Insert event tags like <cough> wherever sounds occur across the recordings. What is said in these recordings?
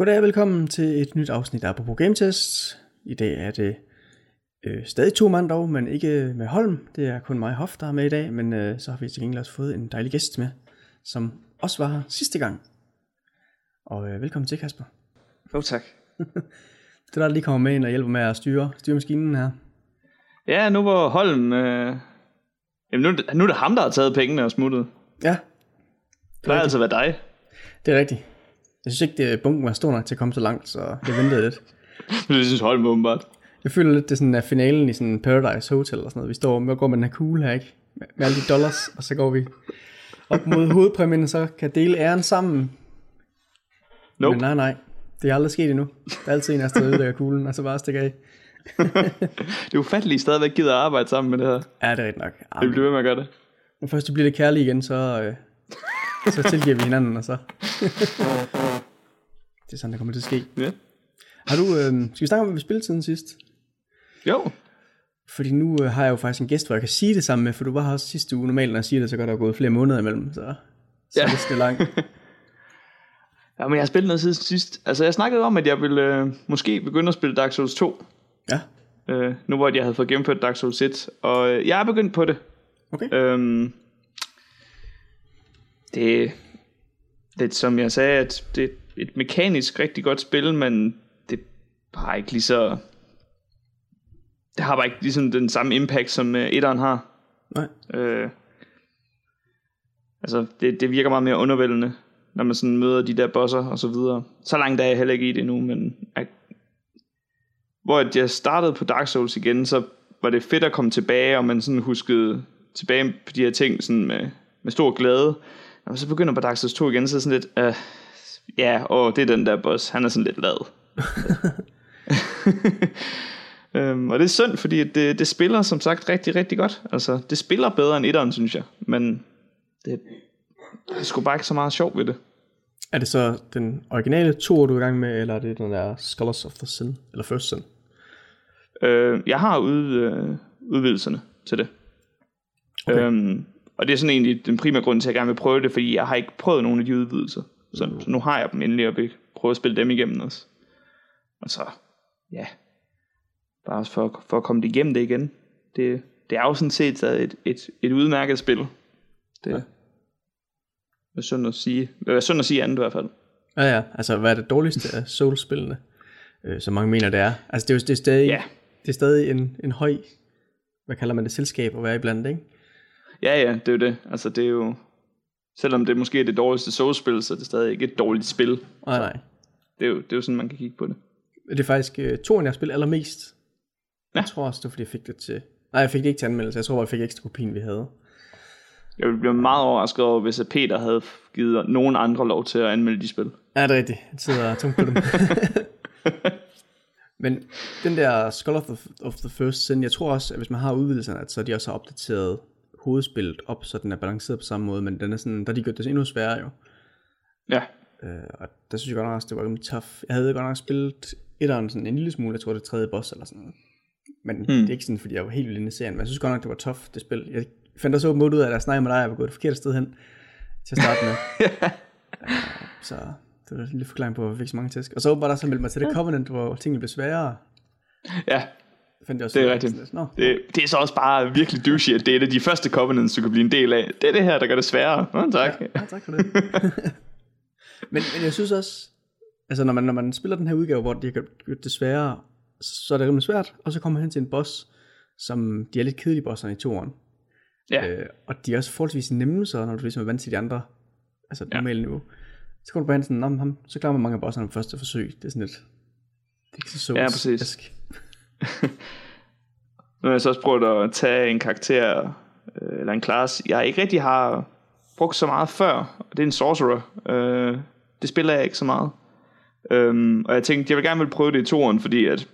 Goddag og velkommen til et nyt afsnit af Apropos Game Test. I dag er det øh, stadig to mand dog, men ikke med Holm. Det er kun mig Hoff, der er med i dag, men øh, så har vi til gengæld også fået en dejlig gæst med, som også var her sidste gang. Og øh, velkommen til, Kasper. Jo, tak. <laughs> Det er der, der lige kommer med ind og hjælper med at styre, styre maskinen her. Ja, nu var Holm... Øh... Jamen, nu, nu er det ham, der har taget pengene og smuttet. Ja, Det plejer altså at være dig. det er rigtigt. Jeg synes ikke, det bunken var stor nok til at komme så langt, så jeg ventede lidt. <laughs> Det synes Holm åbenbart. Jeg føler lidt, det er sådan er finalen i sådan Paradise Hotel eller sådan noget. Vi står og går med den her kugle her, ikke? Med, med alle de dollars, og så går vi op mod hovedpræmien, så kan dele æren sammen. Nope. Men nej, nej. Det er aldrig sket endnu. Der er altid en af stedet, der kuglen, og så bare stikker af. <laughs> Det er ufatteligt, I stadigvæk gider at arbejde sammen med det her. Ja, det er rigtigt nok. Ja, Vi bliver ved med at gøre det. Når først du bliver lidt kærlig igen, så, øh, så tilgiver vi hinanden, og så... <laughs> det er sådan, der kommer til at ske. Ja. Har du, øh, skal vi snakke om, hvad vi spillede siden sidst? Jo. Fordi nu øh, har jeg jo faktisk en gæst, hvor jeg kan sige det samme med, for du var her også sidste uge. Normalt, når jeg siger det, så går der gået flere måneder imellem, så, så Ja. det er langt. <laughs> Ja, men jeg har spillet noget siden sidst. Altså, jeg snakkede om, at jeg ville øh, måske begynde at spille Dark Souls 2. Ja, Øh, nu hvor jeg havde fået gennemført Dark Souls 1. Og øh, jeg er begyndt på det. okay. Øhm, det, det som jeg sagde, at det et mekanisk rigtig godt spil, men det har ikke lige så... Det har bare ikke ligesom den samme impact, som uh, etteren har. Nej. Øh, altså, det, det virker meget mere undervældende, når man sådan møder de der bosser og så videre. Så langt er jeg heller ikke i det nu, men... Jeg, hvor jeg startede på Dark Souls igen, så var det fedt at komme tilbage, og man sådan huskede tilbage på de her ting sådan med, med stor glæde. Når man så begynder på Dark Souls 2 igen, så er det sådan lidt, øh, ja, og det er den der boss, han er sådan lidt lad. <laughs> øhm, og det er synd, fordi det, det spiller som sagt rigtig, rigtig godt. Altså, det spiller bedre end etteren, synes jeg. Men det, det er sgu bare ikke så meget sjov ved det. Er det så den originale to, du er i gang med, eller er det den der Scholars of the Sin, eller First Sin? Øh, jeg har ud, øh, udvidelserne til det. Okay. Øhm, og det er sådan egentlig den primære grund til, at jeg gerne vil prøve det, fordi jeg har ikke prøvet nogen af de udvidelser. Så, mm. så nu har jeg dem endelig, og vil prøve at spille dem igennem også. Og så, ja, bare for, for at komme det igennem det igen. Det, det er jo sådan set et, et, et udmærket spil. Det Ja. er synd at sige. Det er synd at sige andet i hvert fald. Ja, ja. Altså, hvad er det dårligste af Souls-spillene? Øh, som mange mener, det er. Altså, det er jo det er stadig, Ja. det er stadig en, en høj, hvad kalder man det, selskab at være iblandt, ikke? Ja, ja, det er jo det. Altså, det er jo... Selvom det måske er det dårligste Souls-spil, så er det stadig ikke et dårligt spil. Nej, nej. Det er jo, det er jo sådan, man kan kigge på det. Det er faktisk uh, toren, jeg har spillet allermest. Ja. Jeg tror også, det var, fordi jeg fik det til... Nej, jeg fik det ikke til anmeldelse. Jeg tror bare, jeg fik ekstra kopien, vi havde. Jeg ville blive meget overrasket over, hvis Peter havde givet nogen andre lov til at anmelde de spil. Ja, det er rigtigt. Jeg sidder tungt på dem. <laughs> Men den der Skull of the, of the First Sin, jeg tror også, at hvis man har udvidelserne, at så de også har opdateret hovedspillet op, så den er balanceret på samme måde, men den er sådan, der de gjort det endnu sværere jo. Ja, Øh, og der synes jeg godt nok også, det var rimelig tough. Jeg havde godt nok spillet etteren sådan en lille smule, jeg tror det tredje boss eller sådan noget. Men hmm. det er ikke sådan, fordi jeg var helt inde i serien, men jeg synes godt nok, det var tough, det spil. Jeg fandt også åbenbart ud af, at jeg snakkede med dig, og jeg var gået det forkerte sted hen til at starte med. <laughs> Øh, så det var en lille forklaring på, at jeg fik så mange tæsk. Og så var der så meldt mig til det Covenant, hvor tingene blev sværere. ja fandt jeg også det er rigtigt. Nå, Det, det er så også bare virkelig douchey, at det er et af de første covenants, du kan blive en del af. Det er det her, der gør det sværere. Nå, tak. Ja. Ja, tak for det. <laughs> men, men jeg synes også, altså når man, når man spiller den her udgave, hvor de har gjort- det sværere, så er det rimelig svært, og så kommer man hen til en boss, som de er lidt kedelige bosserne i toeren. ja. Øh, og de er også forholdsvis nemme, så når du ligesom er vant til de andre, altså det Ja. normale niveau. Så kommer du bare hen sådan, "Nå, men ham, så klarer man mange af bosserne på første forsøg. Det er sådan lidt, det er ikke så så Ja, præcis. <laughs> Nu har jeg så også prøvet at tage en karakter, øh, eller en klasse, jeg ikke rigtig har brugt så meget før, og det er en sorcerer. Øh, det spiller jeg ikke så meget. Øhm, og jeg tænkte, jeg vil gerne vil prøve det i toren, fordi at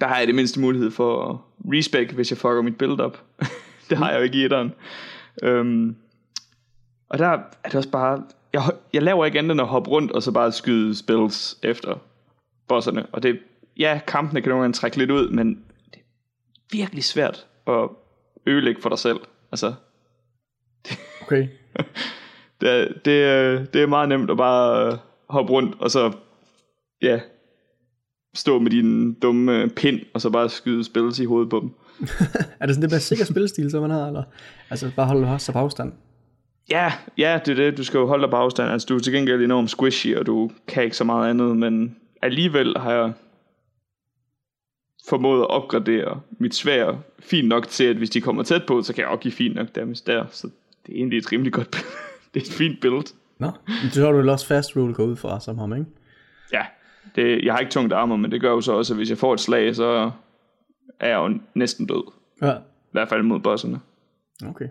der har jeg det mindste mulighed for at respec, hvis jeg fucker mit build op. <laughs> det har jeg jo ikke i etteren. Øhm, og der er det også bare, jeg, jeg laver ikke andet end at hoppe rundt, og så bare skyde spells efter bosserne. Og det, ja, kampene kan nogle gange trække lidt ud, men det er virkelig svært at ødelægge for dig selv. Altså, Okay. <laughs> det, er- det, er- det er meget nemt at bare øh, hoppe rundt, og så ja, stå med din dumme pind, og så bare skyde spillet i hovedet på dem. <laughs> er det sådan det mere sikker spilstil, som man har, eller? Altså bare holde sig på afstand? Ja, ja, det er det. Du skal jo holde dig på afstand. Altså, du er til gengæld enormt squishy, og du kan ikke så meget andet, men alligevel har jeg formået at opgradere mit svær fint nok til, at hvis de kommer tæt på, så kan jeg også give fint nok damage der. Så det er egentlig et rimelig godt <laughs> Det er et fint build. Nå, men så har du også fast rule gå ud fra som ham, ikke? Ja, det, jeg har ikke tungt armor, men det gør jo så også, at hvis jeg får et slag, så er jeg jo næsten død. Ja. I hvert fald mod bosserne. Okay.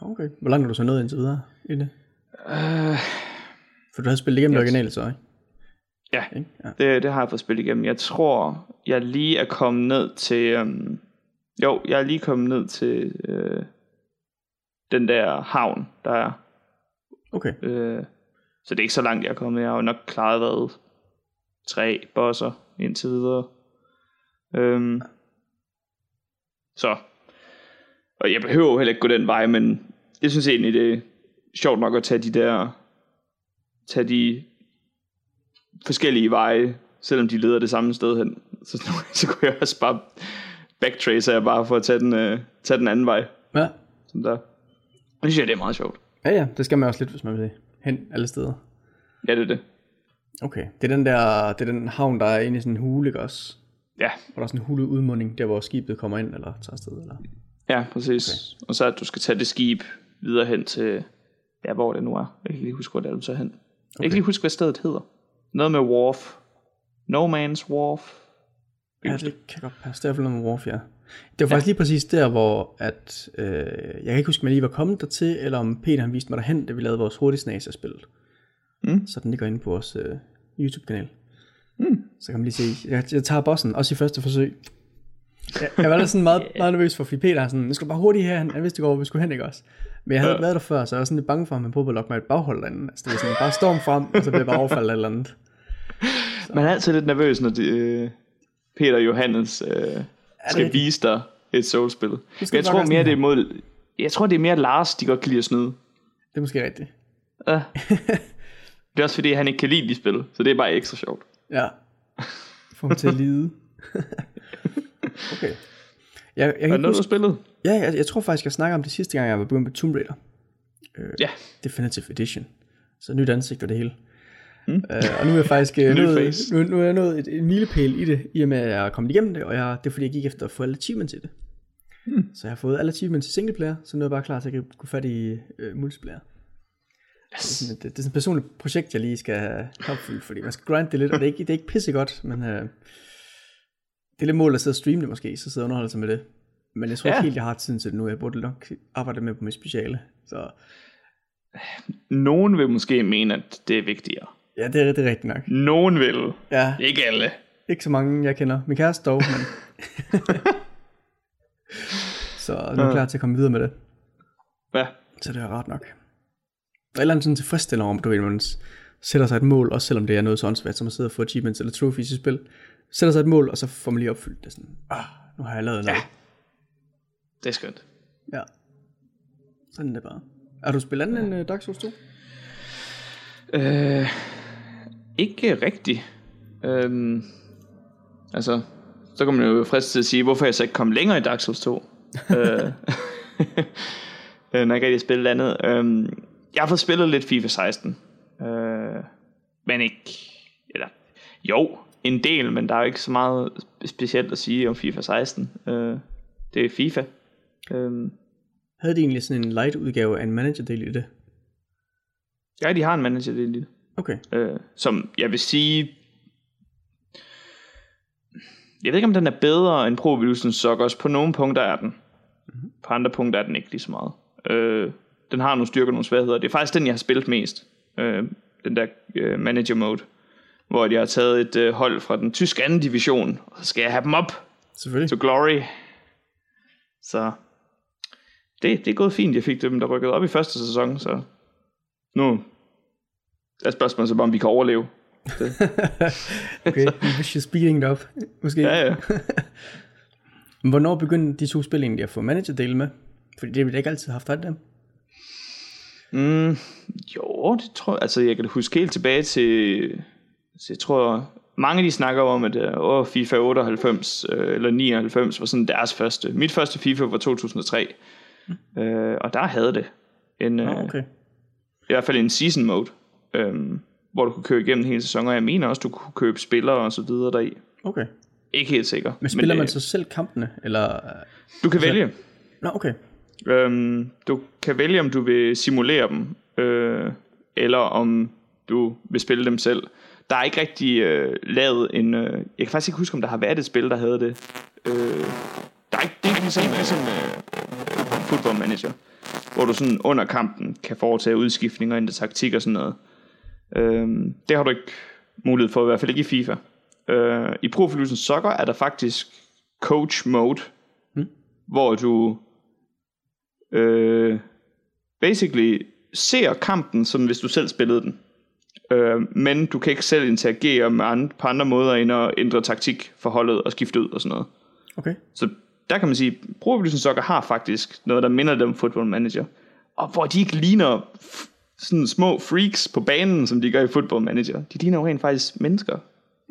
Okay. Hvor langt har du så nået indtil videre i det? Uh, For du har spillet igennem yes. originalt så, ikke? Ja, ja. Det, det har jeg fået spillet igennem. Jeg tror, jeg lige er kommet ned til... Um, jo, jeg er lige kommet ned til uh, den der havn, der er. Okay. Uh, så det er ikke så langt, jeg er kommet. Jeg har jo nok klaret været tre bosser indtil videre. Um, så. Og jeg behøver jo heller ikke gå den vej, men jeg synes egentlig, det er sjovt nok at tage de der tage de forskellige veje, selvom de leder det samme sted hen. Så, <laughs> så kunne jeg også bare backtrace jeg bare for at tage den, uh, tage den anden vej. Ja. Sådan der. Og det synes jeg, det er meget sjovt. Ja, ja, det skal man også lidt, hvis man vil hen alle steder. Ja, det er det. Okay, det er den der, det er den havn, der er inde i sådan en hule, ikke også? Ja. Hvor der er sådan en hule udmunding, der hvor skibet kommer ind, eller tager afsted, eller? Ja, præcis. Okay. Og så at du skal tage det skib videre hen til, ja, hvor det nu er. Jeg kan ikke lige huske, hvor det er, du tager hen. Okay. Jeg kan ikke lige huske, hvad stedet hedder. Noget med Wharf. No Man's Wharf. Ja, det kan godt passe. Det er i hvert fald noget med Wharf, ja. Det var faktisk ja. lige præcis der, hvor at, øh, jeg kan ikke huske, om jeg lige var kommet der til, eller om Peter han viste mig derhen, da vi lavede vores hurtigt spil. Mm. Så den ligger inde på vores øh, YouTube-kanal. Mm. Så kan man lige se, jeg, jeg tager bossen, også i første forsøg. Jeg, jeg var da sådan meget, <laughs> meget nervøs for, fordi Peter er sådan, nu skal bare hurtigt her, han vidste ikke, hvor vi skulle hen, ikke også? Men jeg havde ja. været der før, så jeg var sådan lidt bange for, at man prøvede at lokke mig et baghold derinde. Altså, det var sådan, bare storm frem, og så blev jeg bare overfaldet eller andet. Så. <laughs> Man er altid lidt nervøs, når de, øh, Peter Johannes øh, skal det vise dig et soulspil. Jeg tror mere, det er mod, jeg tror, det er mere Lars, de godt kan lide at snyde. Det er måske rigtigt. Ja. <laughs> det er også fordi, han ikke kan lide de spil, så det er bare ekstra sjovt. Ja. Få ham til at lide. <laughs> okay. Jeg, jeg er noget, du spillet? Ja, jeg, jeg tror faktisk, jeg snakker om det sidste gang, jeg var begyndt med Tomb Raider. Øh, ja. Definitive Edition. Så nyt ansigt og det hele. Mm. Øh, og nu er jeg faktisk øh, <laughs> nået, nu, nu er jeg nået et, en milepæl i det, i og med at jeg er kommet igennem det, og jeg, det er fordi, jeg gik efter at få alle achievements i det. Mm. Så jeg har fået alle achievements i singleplayer, så nu er jeg bare klar til at gå fat i øh, multiplayer. Yes. Det, er sådan, det, det er sådan et personligt projekt, jeg lige skal have opfyldt, fordi man skal grind det lidt, og det er ikke, det er ikke pissegodt, men øh, det er lidt mål at sidde og streame det måske, så sidder jeg og underholder sig med det. Men jeg tror ja. ikke helt, jeg har tiden til det nu. Jeg burde nok arbejde med på mit speciale. Så. Nogen vil måske mene, at det er vigtigere. Ja, det er, det er rigtigt nok. Nogen vil. Ja. Ikke alle. Ikke så mange, jeg kender. Min kæreste dog, men... <laughs> så nu er jeg klar til at komme videre med det. Ja. Så det er ret nok. Et eller andet sådan tilfredsstillende om, du ved, man sætter sig et mål, også selvom det er noget så åndssvagt, som at sidde og få achievements eller trophies i spil. Sætter sig et mål, og så får man lige opfyldt det sådan, ah, nu har jeg lavet noget. Ja. Det er skønt. Ja. Sådan er det bare. Er du spillet anden end uh, Dark Souls 2? Øh, ikke rigtigt. Øhm, altså, så kan man jo friste til at sige, hvorfor jeg så ikke kom længere i Dark Souls 2. <laughs> øh, når jeg ikke rigtig spillet andet. Øhm, jeg har fået spillet lidt FIFA 16. Øh, men ikke... Eller, jo, en del, men der er jo ikke så meget specielt at sige om FIFA 16. Øh, det er FIFA. Øhm. Havde de egentlig sådan en light udgave af en manager-del i det? Ja, de har en manager-del i det. Okay. Øh, som jeg vil sige... Jeg ved ikke, om den er bedre end Pro Evolution Soccer. På nogle punkter er den. Mm-hmm. På andre punkter er den ikke lige så meget. Øh, den har nogle styrker og nogle svagheder. Det er faktisk den, jeg har spillet mest. Øh, den der øh, manager mode. Hvor jeg har taget et øh, hold fra den tyske anden division. Og så skal jeg have dem op. Selvfølgelig. To glory. Så det, det er gået fint. Jeg fik dem, der rykkede op i første sæson, så nu er spørgsmålet så bare, om vi kan overleve. <laughs> okay, vi skal speeding it up, måske. Ja, ja. <laughs> Hvornår begyndte de to spil egentlig at få manager-dele med? Fordi det har vi ikke altid haft ret dem. Mm, jo, det tror jeg. Altså, jeg kan huske helt tilbage til så jeg tror, mange de snakker om, at uh, FIFA 98 uh, eller 99 var sådan deres første. Mit første FIFA var 2003. Mm. Uh, og der havde det en, oh, okay. i hvert fald en season mode, um, hvor du kunne køre igennem hele sæsonen, og jeg mener også, du kunne købe spillere og så videre deri. Okay. Ikke helt sikker. Men spiller men, man så selv kampene? Eller? Du kan vælge. Nå, okay. Um, du kan vælge, om du vil simulere dem, uh, eller om du vil spille dem selv. Der er ikke rigtig øh, lavet en... Øh, jeg kan faktisk ikke huske, om der har været et spil, der havde det. Øh, der er ikke, det er ikke ligesom, ligesom øh, Football Manager, hvor du sådan under kampen kan foretage udskiftninger, ændre taktik og sådan noget. Øh, det har du ikke mulighed for, i hvert fald ikke i FIFA. Øh, I Pro Evolution Soccer er der faktisk coach mode, hmm. hvor du øh, basically ser kampen, som hvis du selv spillede den. Øh, men du kan ikke selv interagere med andre, på andre måder end at ændre taktik for holdet og skifte ud og sådan noget. Okay. Så der kan man sige, Pro Soccer har faktisk noget, der minder dem om Football Manager. Og hvor de ikke ligner sådan små freaks på banen, som de gør i Football Manager. De ligner jo rent faktisk mennesker.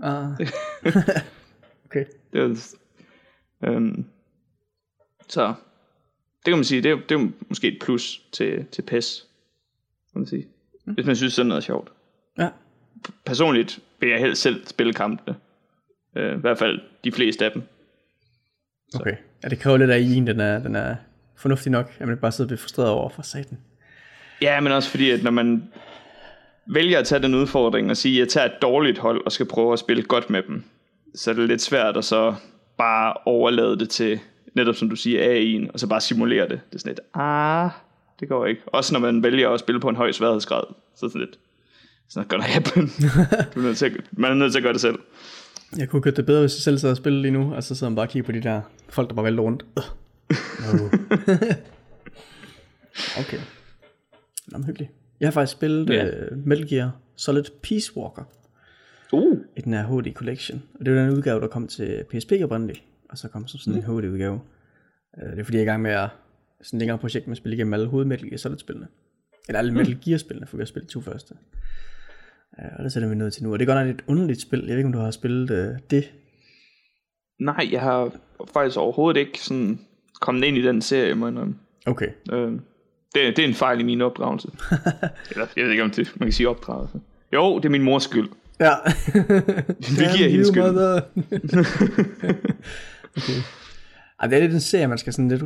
Ah. <laughs> okay. Det er, øhm, så det kan man sige, det er, det er måske et plus til, til PES, kan man sige. Mm. Hvis man synes, sådan noget er sjovt. Ja. Personligt vil jeg helst selv spille kampene. Øh, I hvert fald de fleste af dem. Så. Okay. Ja, det kræver lidt af en, den er, den er fornuftig nok, at man bare sidder og bliver frustreret over for satan. Ja, men også fordi, at når man vælger at tage den udfordring og sige, at jeg tager et dårligt hold og skal prøve at spille godt med dem, så er det lidt svært at så bare overlade det til, netop som du siger, AI'en, og så bare simulere det. Det er sådan lidt, ah, det går ikke. Også når man vælger at spille på en høj sværhedsgrad, så er det sådan lidt, It's not gonna happen. du er nødt til at, man er nødt til at gøre det selv. Jeg kunne gøre det bedre, hvis jeg selv sad og spille lige nu, og så sidder man bare og kigger på de der folk, der bare vælter rundt. <laughs> No. okay. Nå, men hyggeligt. Jeg har faktisk spillet yeah. uh, Metal Gear Solid Peace Walker. Uh. I den her HD Collection. Og det var den udgave, der kom til PSP oprindeligt. Og så kom som sådan mm. en HD udgave. Uh, det er fordi, jeg er i gang med at sådan længere projekt med at spille igennem alle hoved Metal Gear Solid spillene. Eller alle mm. Metal Gear spillene, for vi har spillet to første. Ja, og det sætter vi ned til nu. Og det er godt nok et underligt spil. Jeg ved ikke, om du har spillet øh, det. Nej, jeg har faktisk overhovedet ikke sådan kommet ind i den serie, må Okay. Øh, det, det er en fejl i min opdragelse. <laughs> Eller, jeg ved ikke, om det, man kan sige opdragelse. Jo, det er min mors skyld. Ja. <laughs> Vi giver hendes skyld. <laughs> okay. Ej, det er lidt en serie, man skal sådan lidt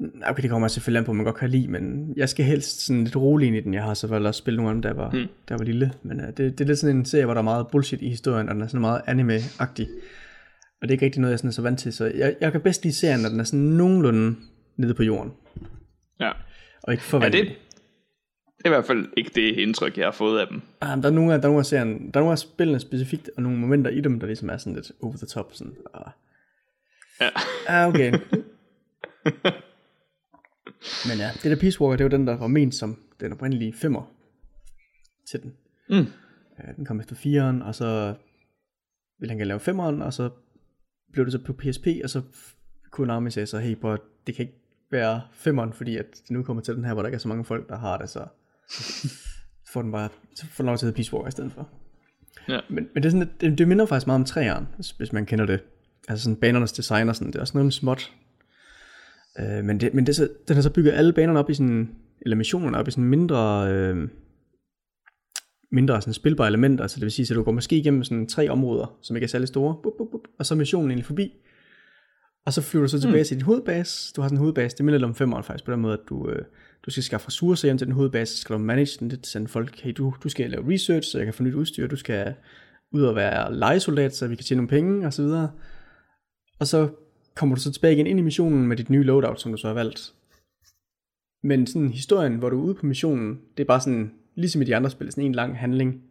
Okay, det kommer selvfølgelig an på, at man godt kan lide, men jeg skal helst sådan lidt rolig ind i den. Jeg har selvfølgelig også spillet nogle af dem, der var, hmm. der var lille. Men uh, det, det er lidt sådan en serie, hvor der er meget bullshit i historien, og den er sådan meget anime-agtig. Og det er ikke rigtig noget, jeg sådan er så vant til. Så jeg, jeg kan bedst lide serien, når den er sådan nogenlunde nede på jorden. Ja. Og ikke for ja, det, det er i hvert fald ikke det indtryk, jeg har fået af dem. Ah, der er nogle af, der er nogle af, serien, der er nogle af spillene specifikt, og nogle momenter i dem, der ligesom er sådan lidt over the top. Sådan, ah. Ja. Ah, okay. <laughs> Men ja, det der Peace Walker, det var den, der var ment som den oprindelige femmer til den. Mm. Ja, den kom efter fireren, og så ville han gerne lave femmeren, og så blev det så på PSP, og så kunne Konami sige så, hey, bro, det kan ikke være femmeren, fordi at det nu kommer til den her, hvor der ikke er så mange folk, der har det, så <laughs> får den bare, så får den lov til at Peace Walker i stedet for. Ja. Men, men det, er sådan, det, det minder faktisk meget om træeren, hvis, hvis man kender det. Altså sådan banernes design og sådan, det er også noget småt, Øh, men det, men det så, den har så bygget alle banerne op i sådan, eller missionerne op i sådan mindre, øh, mindre sådan spilbare elementer, så det vil sige, at du går måske igennem sådan tre områder, som ikke er særlig store, bup, bup, bup, og så er missionen egentlig forbi, og så flyver du så tilbage mm. til din hovedbase. Du har sådan en hovedbase, det minder lidt om femeren faktisk, på den måde, at du, øh, du skal skaffe ressourcer hjem til den hovedbase, så skal du manage den lidt, sende folk, hey, du, du skal lave research, så jeg kan få nyt udstyr, du skal ud og være legesoldat, så vi kan tjene nogle penge, og så videre. Og så kommer du så tilbage igen ind i missionen med dit nye loadout, som du så har valgt. Men sådan historien, hvor du er ude på missionen, det er bare sådan, ligesom i de andre spil, sådan en lang handling.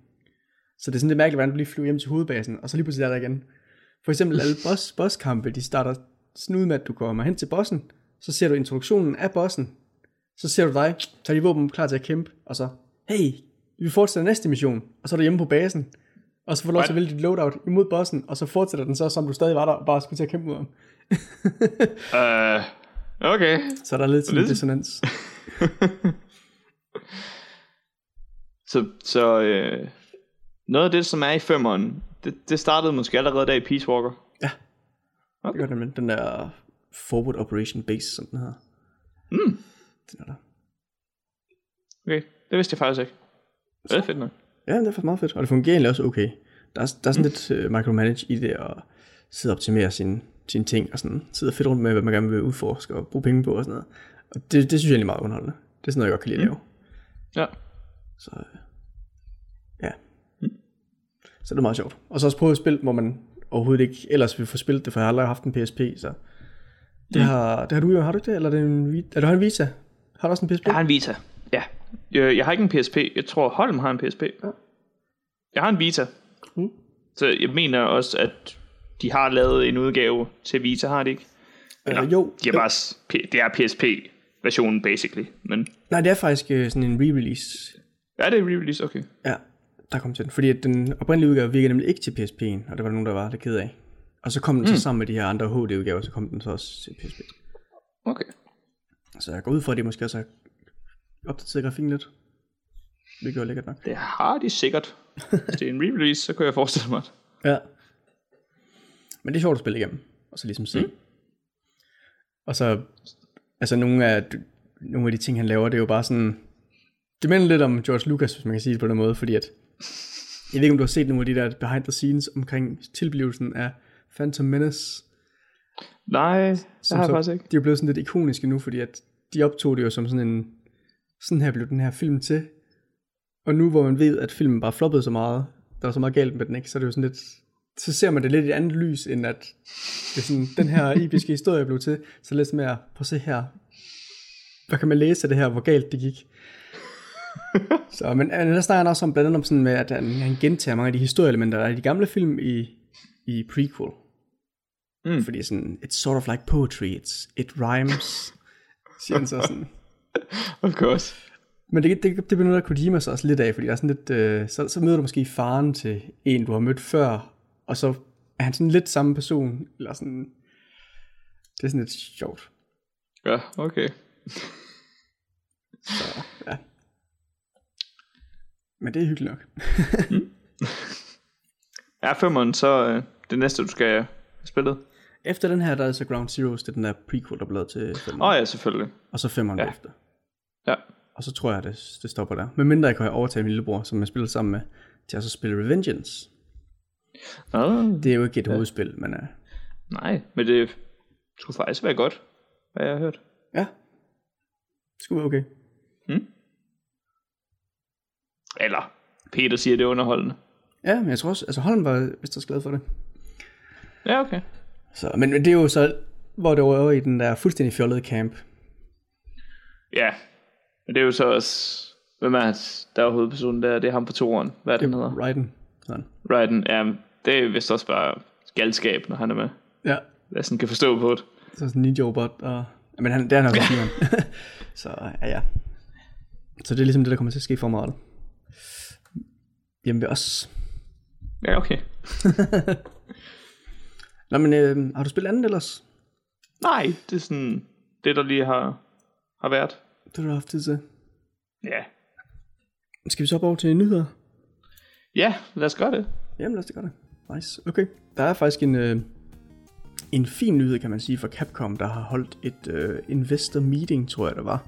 Så det er sådan lidt mærkeligt, hvordan du lige flyver hjem til hovedbasen, og så lige pludselig er der igen. For eksempel alle boss, <laughs> bosskampe, de starter sådan ud med, at du kommer hen til bossen, så ser du introduktionen af bossen, så ser du dig, tager de våben klar til at kæmpe, og så, hey, vi fortsætter næste mission, og så er du hjemme på basen, og så får du lov til at vælge dit loadout imod bossen, og så fortsætter den så, som du stadig var der, og bare skulle til at kæmpe mod ham uh, <laughs> okay. Så er der lidt sådan en dissonans. <laughs> så så øh, noget af det, som er i femmeren, det, det startede måske allerede der i Peace Walker. Ja, okay. det gør det, den der Forward Operation Base, som den hedder. Mm. Den er der. Okay, det vidste jeg faktisk ikke. Det er fedt nok. Ja, det er faktisk meget fedt, og det fungerer egentlig også okay. Der er, der er sådan mm. lidt uh, micromanage i det, og sidde og optimere sine, sine ting, og sådan sidde fedt rundt med, hvad man gerne vil udforske og bruge penge på og sådan noget. Og det, det synes jeg egentlig er meget underholdende. Det er sådan noget, jeg godt kan lide at lave. Ja. Så ja. Så det er meget sjovt. Og så også prøve et spil, hvor man overhovedet ikke ellers vil få spillet det, for jeg har aldrig haft en PSP, så det, har, det har du jo, har du ikke det? Eller er, det en, er du har en Vita? Har du også en PSP? Jeg har en Vita, ja. Jeg, jeg har ikke en PSP. Jeg tror Holm har en PSP. Ja. Jeg har en Vita. Mm. Så jeg mener også, at de har lavet en udgave til Vita, har de ikke? Eller, uh, jo. De er jo. bare, det er PSP-versionen, basically. Men... Nej, det er faktisk uh, sådan en re-release. Ja, det er re-release, okay. Ja, der kom til den. Fordi at den oprindelige udgave virkede nemlig ikke til PSP'en, og det var der nogen, der var lidt ked af. Og så kom den mm. så sammen med de her andre HD-udgaver, så kom den så også til PSP. Okay. Så jeg går ud fra, at de måske også har opdateret grafikken lidt. Det gør lækkert nok. Det har de sikkert. Hvis det er en re-release, så kan jeg forestille mig. Ja. Men det er sjovt at spille igennem, og så ligesom se. Mm. Og så, altså nogle af, nogle af de ting, han laver, det er jo bare sådan, det minder lidt om George Lucas, hvis man kan sige det på den måde, fordi at, jeg ved ikke, om du har set nogle af de der behind the scenes omkring tilblivelsen af Phantom Menace. Nej, det har jeg faktisk ikke. De er blevet sådan lidt ikoniske nu, fordi at de optog det jo som sådan en, sådan her blev den her film til. Og nu hvor man ved, at filmen bare floppede så meget, der var så meget galt med den, ikke, så er det jo sådan lidt, så ser man det lidt i et andet lys, end at det sådan, den her <laughs> episke historie blev til, så lidt mere, prøv at se her, hvad kan man læse af det her, hvor galt det gik. <laughs> så, men der snakker han også om, blandt andet om sådan med, at han, han gentager mange af de historieelementer, der er i de gamle film i, i prequel. Mm. Fordi sådan, it's sort of like poetry, it's, it rhymes, siger han så sådan. <laughs> of course. Men det, det, det benytter Kojima så også lidt af, fordi der er sådan lidt, øh, så, så møder du måske faren til en, du har mødt før, og så er han sådan lidt samme person, eller sådan, det er sådan lidt sjovt. Ja, okay. så, ja. Men det er hyggeligt nok. mm. Ja, femmeren, så øh, det næste, du skal have spillet. Efter den her, der er så Ground Zeroes, det er den der prequel, der blev til femmeren. Åh oh, ja, selvfølgelig. Og så femmeren ja. efter. Ja. Og så tror jeg, det, det stopper der. Men mindre jeg kan overtage min lillebror, som jeg spiller sammen med, til at så spille Revengeance. Oh, det er jo ikke et ja. hovedspil, men... Uh... Nej, men det skulle faktisk være godt, hvad jeg har hørt. Ja. Det skulle være okay. Hmm? Eller, Peter siger, det er underholdende. Ja, men jeg tror også, altså Holm var vist også glad for det. Ja, okay. Så, men, det er jo så, hvor det var over i den der fuldstændig fjollede camp. Ja, men det er jo så også, hvem er der er hovedpersonen der? Det er ham på toren. Hvad er det, den hedder? Raiden. Raiden, ja, det er vist også bare galskab, når han er med. Ja. Hvad sådan kan forstå på det. Så sådan ninja robot, og... Men han, det er han også <laughs> Så ja, ja. Så det er ligesom det, der kommer til at ske for mig. Hjemme ved os. Ja, okay. <laughs> Nå, men øh, har du spillet andet ellers? Nej, det er sådan det, der lige har, har været. Det har du haft tid til. Ja. Skal vi så op over til nyheder? Ja, lad os gøre det. Jamen lad os gøre det. Nice. Okay. Der er faktisk en, øh, en fin nyhed, kan man sige, fra Capcom, der har holdt et øh, investor meeting, tror jeg det var.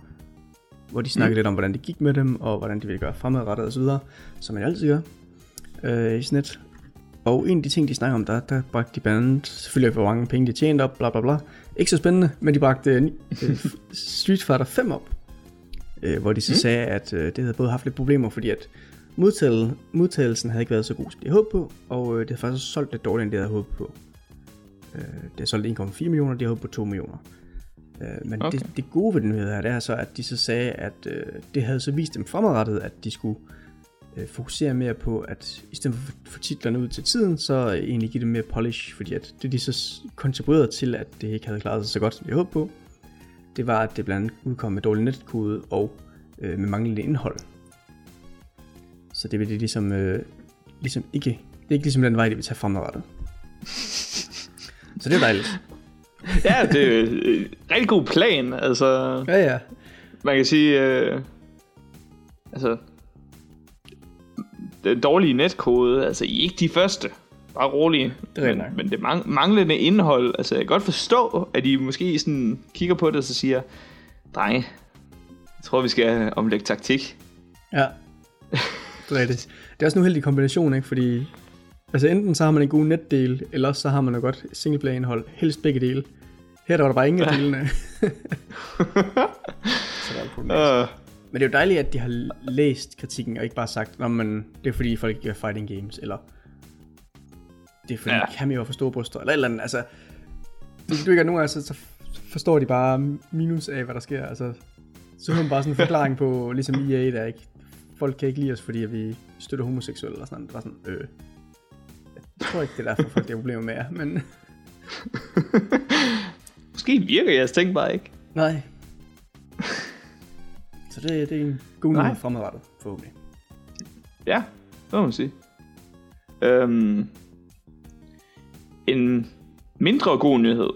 Hvor de snakkede mm. lidt om, hvordan det gik med dem, og hvordan de ville gøre fremadrettet og så videre, som man altid gør øh, i sådan et. Og en af de ting, de snakker om, der, der bragte de blandt andet, selvfølgelig hvor mange penge de tjente op, bla bla bla. Ikke så spændende, men de bragte øh, <laughs> Street Fighter 5 op, øh, hvor de så mm. sagde, at øh, det havde både haft lidt problemer, fordi at modtagel, modtagelsen havde ikke været så god, som de havde håbet på, og øh, det havde faktisk solgt lidt dårligere, end de havde håbet på. Øh, det har solgt 1,4 millioner, de havde håbet på 2 millioner. Øh, men okay. det, det gode ved den her, det er så, at de så sagde, at det havde så vist dem fremadrettet, at de skulle fokusere mere på, at i stedet for at få titlerne ud til tiden, så egentlig give dem mere polish, fordi at det de så kontribuerede til, at det ikke havde klaret sig så godt, som de håbet på, det var, at det blandt andet udkom med dårlig netkode og øh, med manglende indhold. Så det vil det ligesom, øh, ligesom ikke, det er ikke ligesom den vej, det vil tage fremadrettet. så det er dejligt. ja, det er en rigtig god plan, altså. Ja, ja. Man kan sige, øh, altså, den dårlige netkode, altså I er ikke de første. Bare rolige. Det er men, nok. men det mang- manglende indhold, altså jeg kan godt forstå, at I måske sådan kigger på det og så siger, drenge, jeg tror vi skal omlægge taktik. Ja, <laughs> det er rigtigt. Det er også en uheldig kombination, ikke? Fordi altså enten så har man en god netdel, eller også så har man noget godt singleplayer indhold. Helst begge dele. Her der var der bare ingen af delene. <laughs> så det er. Uh, Men det er jo dejligt, at de har læst kritikken, og ikke bare sagt, at det er fordi folk ikke gør fighting games, eller det er fordi Ja. Cameo er for store bryster, eller et eller andet. Altså, det du ikke er nogen af, så, så forstår de bare minus af, hvad der sker. Altså, så hører man bare sådan en forklaring på, ligesom EA der ikke. Folk kan ikke lide os, fordi vi støtter homoseksuelle, eller sådan noget. Det var sådan, øh. Jeg tror ikke, det er derfor, folk er problemer med jer, men <laughs> måske virker jeres ting bare ikke. nej. Så det, det er en god nyhed fremadrettet, forhåbentlig. Ja, det må man sige. Øhm, en mindre god nyhed,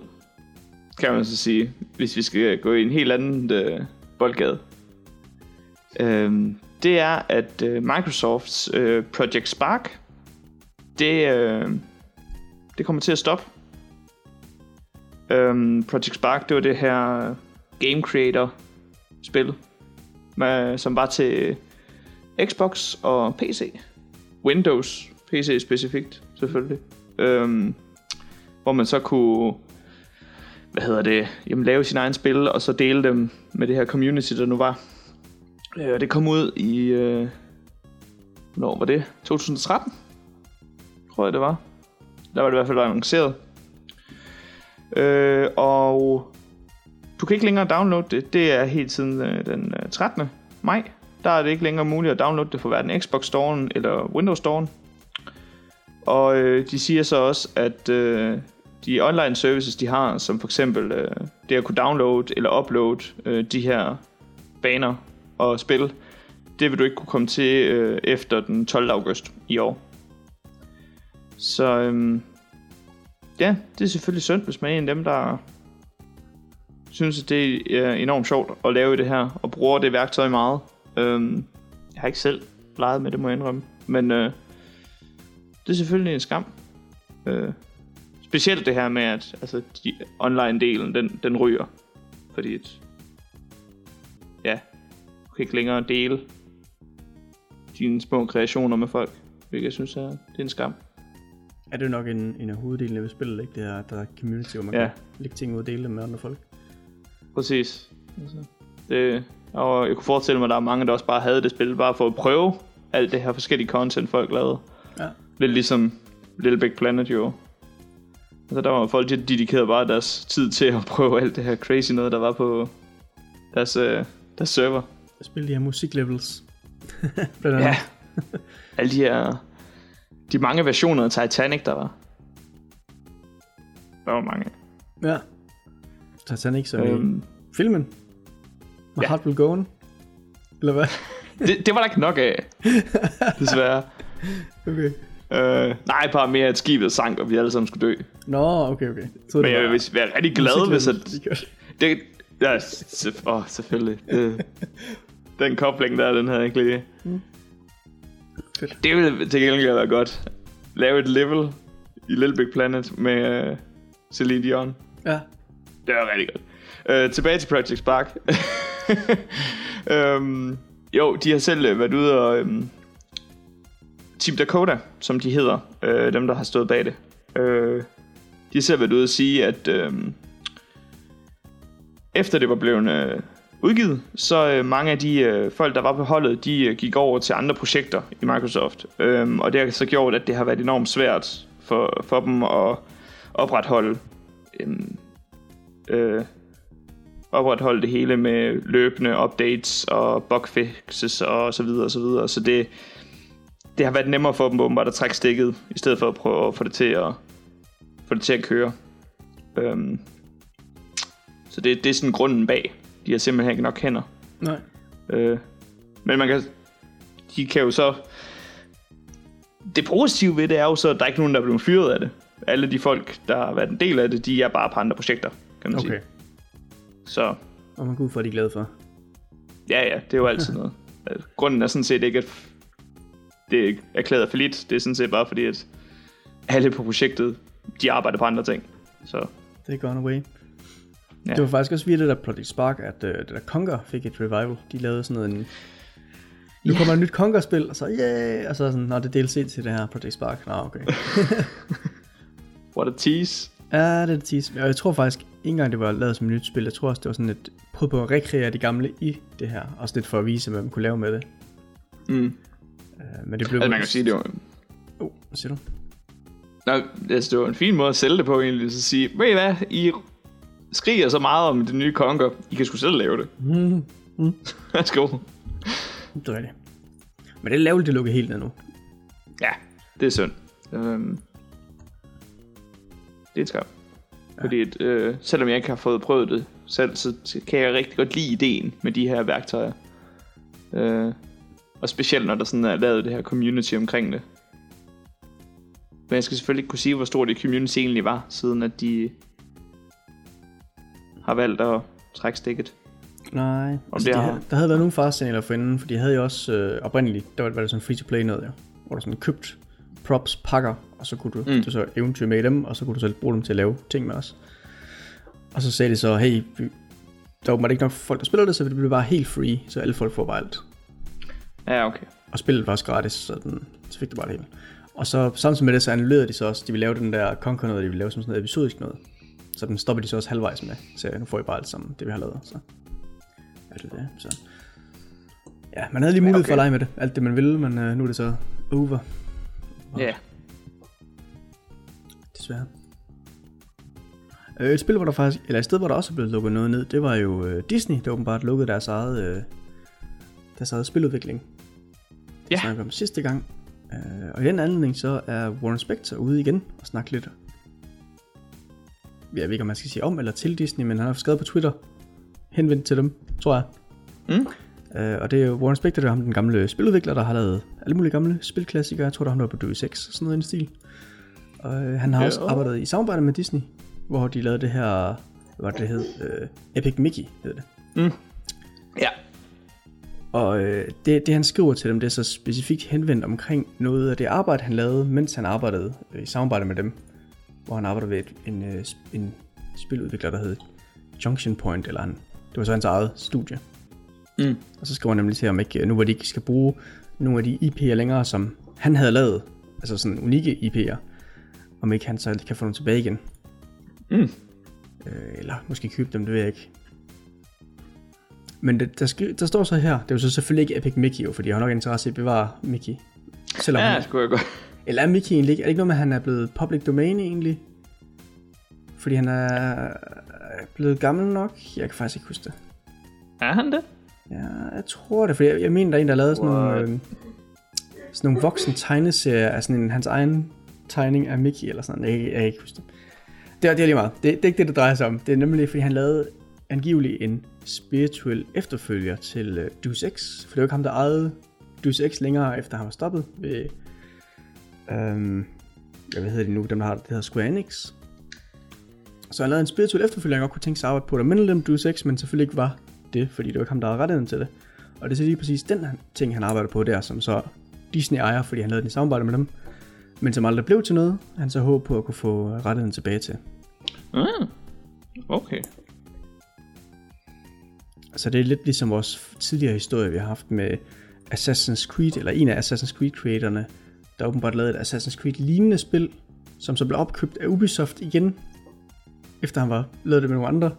kan man så sige, hvis vi skal gå i en helt anden øh, boldgade. Øhm, det er, at øh, Microsofts øh, Project Spark, det, øh, det kommer til at stoppe. Øhm, Project Spark, det var det her Game Creator spil, med, som var til Xbox og PC. Windows PC specifikt, selvfølgelig. Øhm, hvor man så kunne hvad hedder det, jamen, lave sin egen spil, og så dele dem med det her community, der nu var. Øh, det kom ud i, øh, hvornår var det? 2013? Tror jeg det var. Der var det i hvert fald annonceret. Øh, og du kan ikke længere downloade det. Det er helt siden øh, den øh, 13. maj. Der er det ikke længere muligt at downloade det for hverken Xbox Store eller Windows Store. Og øh, de siger så også, at øh, de online services, de har, som for eksempel øh, det at kunne downloade eller uploade øh, de her baner og spil, det vil du ikke kunne komme til øh, efter den 12. august i år. Så øhm, ja, det er selvfølgelig synd, hvis man er en af dem, der synes, at det er enormt sjovt at lave det her, og bruger det værktøj meget. Øhm, jeg har ikke selv leget med det, må jeg indrømme. Men øh, det er selvfølgelig en skam. Øh, specielt det her med, at altså, de online-delen, den, den ryger. Fordi kan ikke længere dele dine små kreationer med folk. Hvilket jeg synes er, det er en skam. Er det jo nok en, en af hoveddelene ved spillet, ikke? Det er, der er community, hvor man ja. kan lægge ting ud og dele dem med andre folk. Præcis. Altså, det, og jeg kunne forestille mig, at der er mange, der også bare havde det spil, bare for at prøve alt det her forskellige content, folk lavede. Ja. Lidt ligesom Little Big Planet jo. Altså, der var folk, der dedikerede bare deres tid til at prøve alt det her crazy noget, der var på deres, øh, deres server. Jeg spiller de her musiklevels. <laughs> Blandt. Ja. Alle de her... De mange versioner af Titanic, der var. Der var mange. ja. Titanic som øhm. I filmen. My ja. Heart Will Go On. Eller hvad? <laughs> det, det var der ikke nok af, <laughs> desværre. Okay. Øh, nej, bare mere, at skibet sank, og vi alle sammen skulle dø. Nå, okay, okay. Troede, Men jeg var vil være rigtig glad, hvis at... Det, ja, åh, selvfølgelig. Det, den kobling der, den havde jeg ikke lige. Fedt. Det ville til gengæld være godt. Lave et level i Little Big Planet med uh, Celine Dion. Ja. Det var rigtig godt. Uh, tilbage til Project Spark. um, <laughs> jo, de har selv øh, været ude og... Um, Team Dakota, som de hedder, uh, dem der har stået bag det. Uh, de har selv været ude og sige, at um, efter det var blevet uh, udgivet, så øh, mange af de øh, folk, der var på holdet, de øh, gik over til andre projekter i Microsoft. Øhm, og det har så gjort, at det har været enormt svært for, for dem at opretholde øhm, øh, opretholde det hele med løbende updates og bugfixes og så videre og så videre. Så det, det har været nemmere for dem åbenbart at trække stikket, i stedet for at prøve at få det til at, få det til at køre. Øhm, så det, det er sådan grunden bag. De har simpelthen ikke nok hænder. Nej. Øh, men man kan, de kan jo så... Det positive ved det er jo så, at der er ikke nogen, der er blevet fyret af det. Alle de folk, der har været en del af det, de er bare på andre projekter, kan man Okay. sige. Så Og man går ud for, at de er glade for. ja, ja, det er jo altid noget. Altså, Grunden er sådan set ikke, at det er erklæret for lidt. Det er sådan set bare fordi, at alle på projektet, de arbejder på andre ting. Så. Det er gone away. Ja. Det var faktisk også via det der Project Spark, at uh, det der Conker fik et revival. De lavede sådan noget en... Nu kommer et nyt Conker-spil, og så yeah, og så sådan, nå, det er DLC til det her Project Spark. Nå, okay. <laughs> What a tease. Ja, det er tease. Jeg tror faktisk ikke engang, det var lavet som et nyt spil. Jeg tror også, det var sådan et prøv på at rekreere de gamle i det her. Også lidt for at vise, hvad man kunne lave med det. Mm. Uh, men det blev... Altså, man kan sige, det var... Oh, hvad siger du? Nå, altså, det var en fin måde at sælge det på egentlig. Så sige, ved I hvad, I skriger så meget om det nye Conker. I kan sgu selv lave det. Mm. Mm. Værsgo. Det er rigtigt. Men det er lavligt, det lukker helt ned nu. Ja, det er synd. Øhm, det er en skam. Ja. Fordi at, øh, selvom jeg ikke har fået prøvet det selv, så kan jeg rigtig godt lide ideen med de her værktøjer. Øh, og specielt når der sådan er lavet det her community omkring det. Men jeg skal selvfølgelig ikke kunne sige, hvor stort det community egentlig var, siden at de har valgt at trække stikket. Nej, altså, det de havde, der havde været nogle faresignaler for inden, for de havde jo også øh, oprindeligt, der var, var det sådan free-to-play noget, ja, hvor du sådan købt props, pakker, og så kunne du, mm. du så eventyr med dem, og så kunne du så bruge dem til at lave ting med os. Og så sagde de så, hey, der var ikke nok folk, der spiller det, så det blev bare helt free, så alle folk får bare alt. Ja, okay. Og spillet var også gratis, så, den, så fik du bare det hele. Og så samtidig med det, så annullerede de så også, de ville lave den der Conquer noget, de ville lave som sådan noget episodisk noget. Så den stopper de så også halvvejs med, så nu får I bare alt sammen, det vi har lavet. Så er det det, så. Ja, man havde lige mulighed okay. for at lege med det, alt det man ville, men uh, nu er det så over. Ja. Yeah. Desværre. Øh, et spil, hvor der faktisk, eller et sted, hvor der også er blevet lukket noget ned, det var jo uh, Disney, der åbenbart lukkede deres eget, uh, deres eget spiludvikling. Det Ja. snakkede om sidste gang. Uh, og i den anledning så er Warren Spector ude igen og snakke lidt jeg ved ikke, om man skal sige om eller til Disney, men han har skrevet på Twitter, henvendt til dem, tror jeg. Mm. Uh, og det er jo Warren Spector, der er ham, den gamle spiludvikler, der har lavet alle mulige gamle spilklassikere. Jeg tror, der har noget på Deus Ex og sådan noget i den stil. Og uh, han har Ja. også arbejdet i samarbejde med Disney, hvor de lavede det her, hvad det, hed? Uh, Epic Mickey hed det. Mm. Ja. Og øh, det, det han skriver til dem, det er så specifikt henvendt omkring noget af det arbejde, han lavede, mens han arbejdede øh, i samarbejde med dem. Hvor han arbejdede ved et, en, øh, en spiludvikler, der hed Junction Point, eller han, det var så hans eget studie. Mm. Og så skriver han nemlig til, om ikke, nu hvor de ikke skal bruge nogle af de IP'er længere, som han havde lavet, altså sådan unikke IP'er, om ikke han så kan få dem tilbage igen. Mm. Øh, eller måske købe dem, det ved jeg ikke. Men det, der, skri- der står så her, det er jo så selvfølgelig ikke Epic Mickey, jo, fordi jeg har nok interesse i at bevare Mickey. Selvom Ja, han, det skulle jeg godt. Eller er Mickey egentlig ikke, er det ikke noget med, at han er blevet public domain egentlig? Fordi han er blevet gammel nok? Jeg kan faktisk ikke huske det. Er han det? Ja, jeg tror det, for jeg, jeg mener, der er en, der lavet sådan nogle, What? øh, sådan nogle voksen tegneserier af sådan en, hans egen tegning af Mickey eller sådan noget. Jeg, jeg, jeg ikke huske det. Det er, det er lige meget. Det, det er ikke det, det drejer sig om. Det er nemlig, fordi han lavede angiveligt en spirituel efterfølger til uh, Deus Ex. For det var ikke ham, der ejede Deus Ex længere, efter han var stoppet ved... Øhm, hvad hedder det nu? Dem, der har det, hedder Square Enix. Så han lavede en spirituel efterfølger, jeg godt kunne tænke sig at arbejde på, der mindede om Deus Ex, men selvfølgelig ikke var det, fordi det var ikke ham, der havde rettigheden til det. Og det er så lige præcis den ting, han arbejder på der, som så Disney ejer, fordi han lavede den i samarbejde med dem, men som aldrig blev til noget, han så håber på at kunne få rettigheden tilbage til. Mm. Okay. Så det er lidt ligesom vores tidligere historie, vi har haft med Assassin's Creed, eller en af Assassin's Creed-creatorerne, der åbenbart lavede et Assassin's Creed-lignende spil, som så blev opkøbt af Ubisoft igen, efter han var lavet det med nogle andre.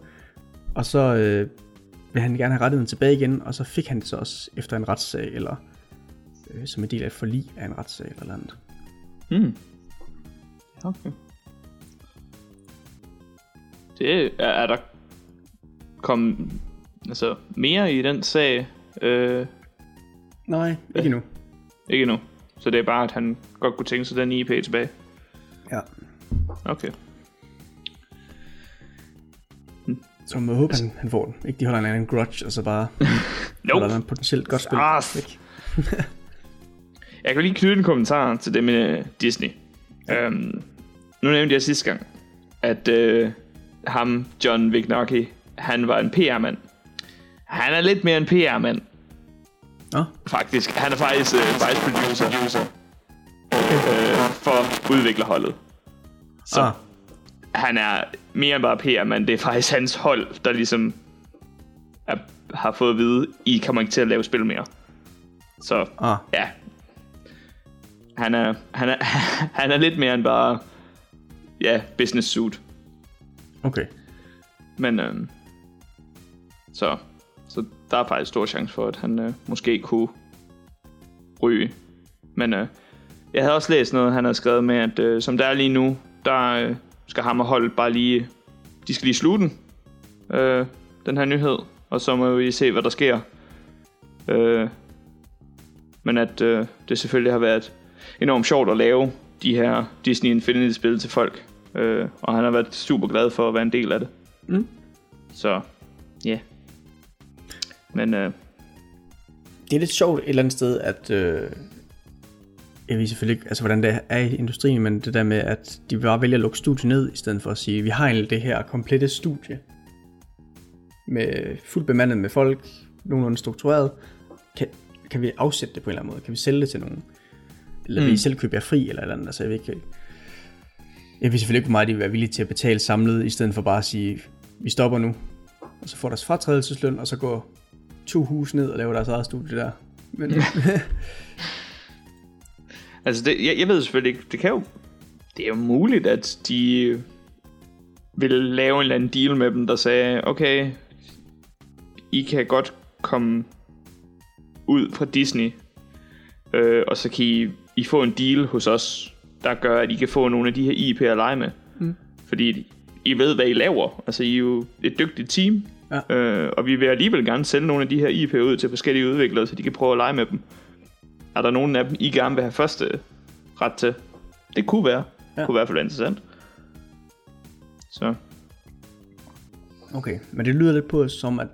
Og så øh, vil han gerne have rettigheden tilbage igen, og så fik han det så også efter en retssag, eller øh, som en del af et forlig af en retssag eller noget andet. Mm. Okay. Det er, er der kom altså mere i den sag? Øh, Nej, ikke endnu. ikke endnu. Så det er bare, at han godt kunne tænke sig den IP tilbage. Ja. Okay. Så man må håbe, han, han får den. Ikke de holder en anden grudge, og så bare <laughs> holder Nope. en potentielt godt spil. <laughs> Jeg kan lige knytte en kommentar til det med Disney. Um, nu nævnte jeg sidste gang, at uh, ham, John Vignocchi, han var en PR-mand. Han er lidt mere en PR-mand. Nå? Faktisk. Han er faktisk uh, vice producer, producer uh, for udviklerholdet. Så Ah, han er mere end bare PR, men det er faktisk hans hold, der ligesom er, har fået at vide, I kommer ikke til at lave spil mere. Så ah, ja, han er, han er, <laughs> han er lidt mere end bare, ja, business suit. okay. Men så, så der er faktisk stor chance for, at han øh, måske kunne ryge. Men øh, jeg havde også læst noget, han havde skrevet med, at øh, som der er lige nu, der øh, skal ham og holdet bare lige, de skal lige slutte den, øh, den her nyhed, og så må vi se, hvad der sker. Øh, men at øh, det selvfølgelig har været enormt sjovt at lave de her Disney Infinity-spil til folk. Øh, og han har været super glad for at være en del af det. Mm. Så, ja. Yeah. Men øh, Det er lidt sjovt et eller andet sted, at... Øh, jeg ved selvfølgelig ikke, altså hvordan det er i industrien, men det der med, at de bare vælger at lukke studiet ned, i stedet for at sige, vi har egentlig det her komplette studie, med fuldt bemandet med folk, nogenlunde struktureret, kan, kan vi afsætte det på en eller anden måde? Kan vi sælge det til nogen? Eller mm. vil I selv købe jer fri, eller eller andet? Altså jeg ved ikke, jeg ved selvfølgelig ikke, hvor meget de vil være villige til at betale samlet, i stedet for bare at sige, vi stopper nu, og så får deres fratrædelsesløn, og så går to hus ned og laver deres eget studie der. Men, <laughs> altså, det, jeg, jeg ved selvfølgelig ikke, det kan jo, det er jo muligt, at de ville lave en eller anden deal med dem, der sagde, okay, I kan godt komme ud fra Disney, øh, og så kan I, I få en deal hos os, der gør, at I kan få nogle af de her IP'er at lege med. Mm. Fordi I ved, hvad I laver. Altså, I er jo et dygtigt team, Ja. øh, og vi vil alligevel gerne sælge nogle af de her IP'er ud til forskellige udviklere, så de kan prøve at lege med dem. Er der nogen af dem, I gerne vil have første ret til? Det kunne være. Ja. Det kunne i hvert fald være interessant. Så, okay, men det lyder lidt på som, at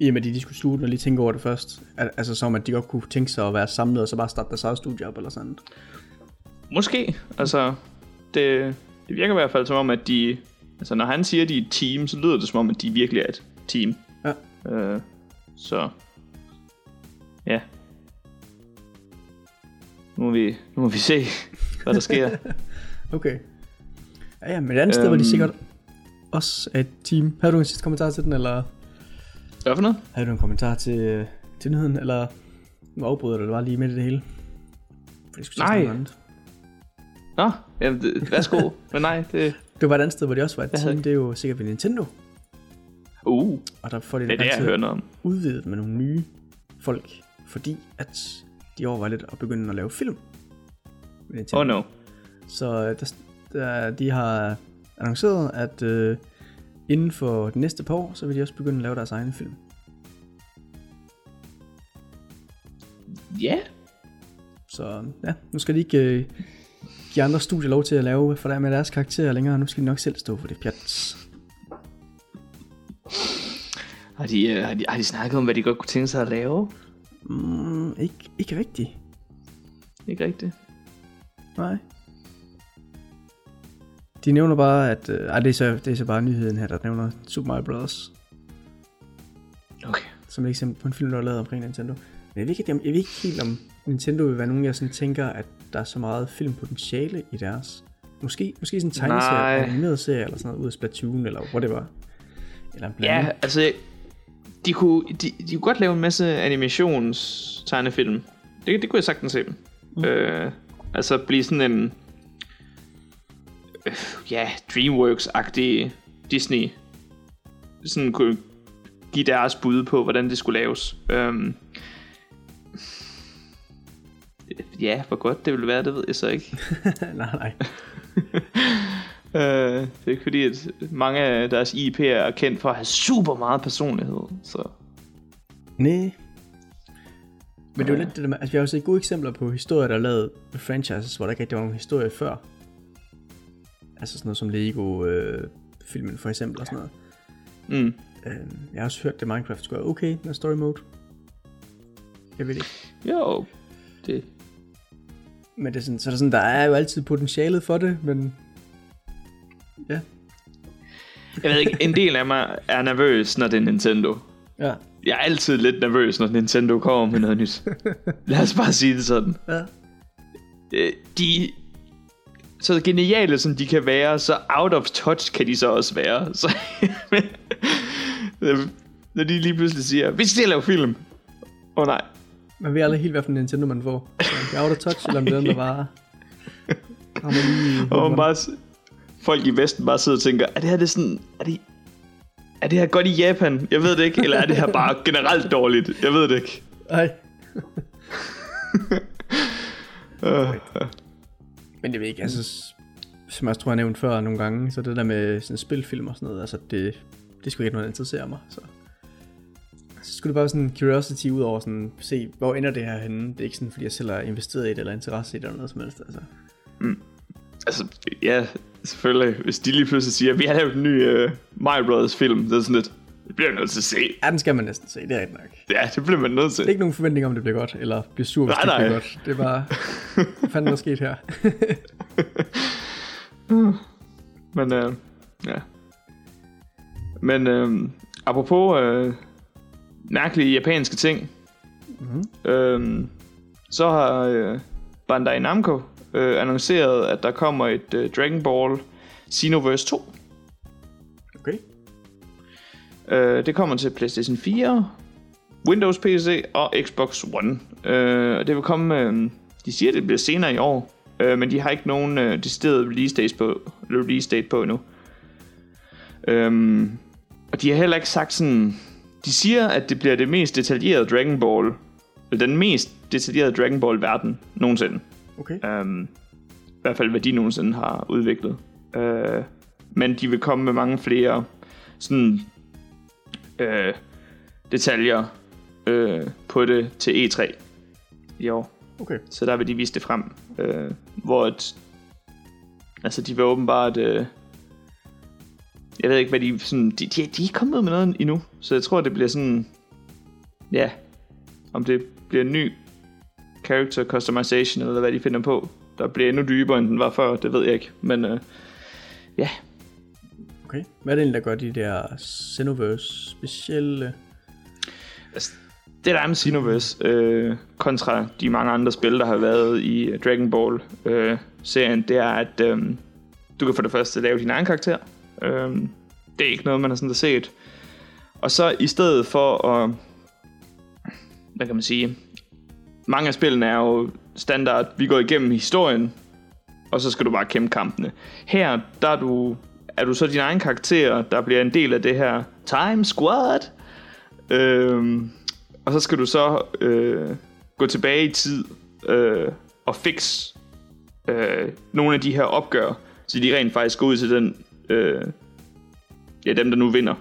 i og med, at de skulle slutte og lige tænke over det først, at, altså som at de godt kunne tænke sig at være samlet og så bare starte deres eget studie op eller sådan måske. Altså, det, det virker i hvert fald som om, at de... Altså, når han siger, at de er et team, så lyder det som om, at de virkelig er et team. Ja. Øh, så... Ja. Nu må vi, nu må vi se, hvad der sker. <laughs> Okay. Ja, ja, men et andet sted var de Øhm. sikkert også et team. Havde du en sidste kommentar til den, eller Hvad for noget? havde du en kommentar til, til nyheden, eller nu afbryder du det bare lige midt i det hele? For det skulle Nej. Nå, jamen, det, værsgo. <laughs> Men nej, det... Det var et andet sted, hvor de også var et Jeg team. Det er jo sikkert ved Nintendo. Uh, Og der får de det er det, jeg hører noget om. udvidet med nogle nye folk. Fordi at de overvejer lidt at begynde at lave film. Oh no. Så øh, der, der, de har annonceret, at øh, inden for de næste par år, så vil de også begynde at lave deres egne film. Ja. Så ja, nu skal de ikke øh, give andre studier lov til at lave for der med deres karakterer længere. Nu skal de nok selv stå for det pjat. Har de, øh, har, de, har de snakket om, hvad de godt kunne tænke sig at lave? Mm, ikke, ikke rigtigt. Ikke rigtigt. Nej. De nævner bare, at... Øh, ej, det er, så, det er så bare nyheden her, der nævner Super Mario Bros. Okay. Som et eksempel på en film, der er lavet omkring Nintendo. Men jeg ved ikke, jeg ved ikke helt, om Nintendo vil være nogen, jeg sådan tænker, at der er så meget filmpotentiale i deres... Måske, måske sådan en tegneserie, Nej. animeret serie, eller sådan noget, ud af Splatoon, eller whatever. Eller en blanding. Ja, altså, de kunne, de, de kunne godt lave en masse animations-tegnefilm. Det, det kunne jeg sagtens se dem. Mm. Øh, altså blive sådan en, øh, ja, Dreamworks-agtig Disney. Sådan kunne give deres bud på, hvordan det skulle laves. Øhm, ja, hvor godt det ville være, det ved jeg så ikke. <laughs> nej, nej. <laughs> Øh, det er ikke fordi, at mange af deres IP'er er kendt for at have super meget personlighed. Så Nej. Men det er jo lidt det der med, altså vi har jo set gode eksempler på historier, der er lavet franchises, hvor der ikke rigtig var nogen historie før. Altså sådan noget som Lego øh, filmen for eksempel og sådan noget. mm. Øh, jeg har også hørt, at Minecraft skulle være okay med story mode. Jeg ved det ikke. jo, det, Men det er sådan, så er der, sådan, der er jo altid potentialet for det, men ja. Jeg ved ikke, en del af mig er nervøs, når det er Nintendo. Ja. jeg er altid lidt nervøs, når Nintendo kommer med noget nyt. <laughs> Lad os bare sige det sådan. Ja. Øh, De, så geniale som de kan være, så out of touch kan de så også være. <laughs> Så, når de lige pludselig siger, vi skal til at lave film. Åh oh, nej. Man ved aldrig helt, hvad for en Nintendo man får. Så det er out of touch, eller om det er den, der bare... Rammer lige i Og man bare, folk i Vesten bare sidder og tænker, er det her det er sådan, er det, er det her godt i Japan? Jeg ved det ikke. Eller er det her bare generelt dårligt? Jeg ved det ikke. Ej. Uh, <laughs> Men jeg ved ikke, altså, som jeg tror, jeg har nævnt før nogle gange, så det der med sådan spilfilm og sådan noget, altså det, det skulle ikke noget, der interesserer mig, så. Så skulle det bare sådan en curiosity ud over sådan, se, hvor ender det her henne? Det er ikke sådan, fordi jeg selv har investeret i det, eller interesse i det, eller noget som helst, altså. altså, ja, selvfølgelig. Hvis de lige pludselig siger, vi har lavet en ny uh, Mario Brothers film, det er sådan lidt, det bliver jeg nødt til at se. Ja, den skal man næsten se, det er rigtigt nok. Ja, det bliver man nødt til. Det er ikke nogen forventning om, det bliver godt, eller bliver sur, hvis Nej, det ikke bliver nej. godt. Det er bare, hvad fanden der er sket her? <laughs> Men, øh, ja. Men, øh, apropos øh, mærkelige japanske ting, Mhm. øh, så har øh, Bandai Namco øh, annonceret, at der kommer et øh, Dragon Ball Xenoverse 2. Okay. Øh, det kommer til PlayStation 4, Windows PC og Xbox One. Øh, og det vil komme, øh, de siger, det bliver senere i år, øh, men de har ikke nogen øh, decideret release date på, release date på endnu. Øhm, og de har heller ikke sagt sådan... De siger, at det bliver det mest detaljerede Dragon Ball... Den mest detaljerede Dragon Ball verden nogensinde. Okay. Øhm, I hvert fald, hvad de nogensinde har udviklet. Øh, men de vil komme med mange flere sådan øh, detaljer øh, på det til E3 i år. Okay. Så der vil de vise det frem. Øh, hvor et, altså de vil åbenbart... Øh, jeg ved ikke, hvad de... Sådan, de, de, de er ikke kommet ud med noget endnu. Så jeg tror, det bliver sådan... Ja. Om det bliver en ny character customization, eller hvad de finder på. Der bliver endnu dybere, end den var før. Det ved jeg ikke. Men øh, ja, Okay. Hvad er det egentlig, der gør de der Xenoverse specielle? Altså, det der er med Xenoverse, øh, kontra de mange andre spil, der har været i Dragon Ball øh, serien, det er, at øh, du kan for det første lave din egen karakter. Øh, det er ikke noget, man har sådan der set. Og så i stedet for at, hvad kan man sige, mange af spillene er jo standard, vi går igennem historien, og så skal du bare kæmpe kampene. Her, der er du, er du så din egen karakter, der bliver en del af det her Time Squad, Øhm, og så skal du så øh, gå tilbage i tid øh, og fix øh, nogle af de her opgør, så de rent faktisk går ud til den, øh, ja, dem der nu vinder.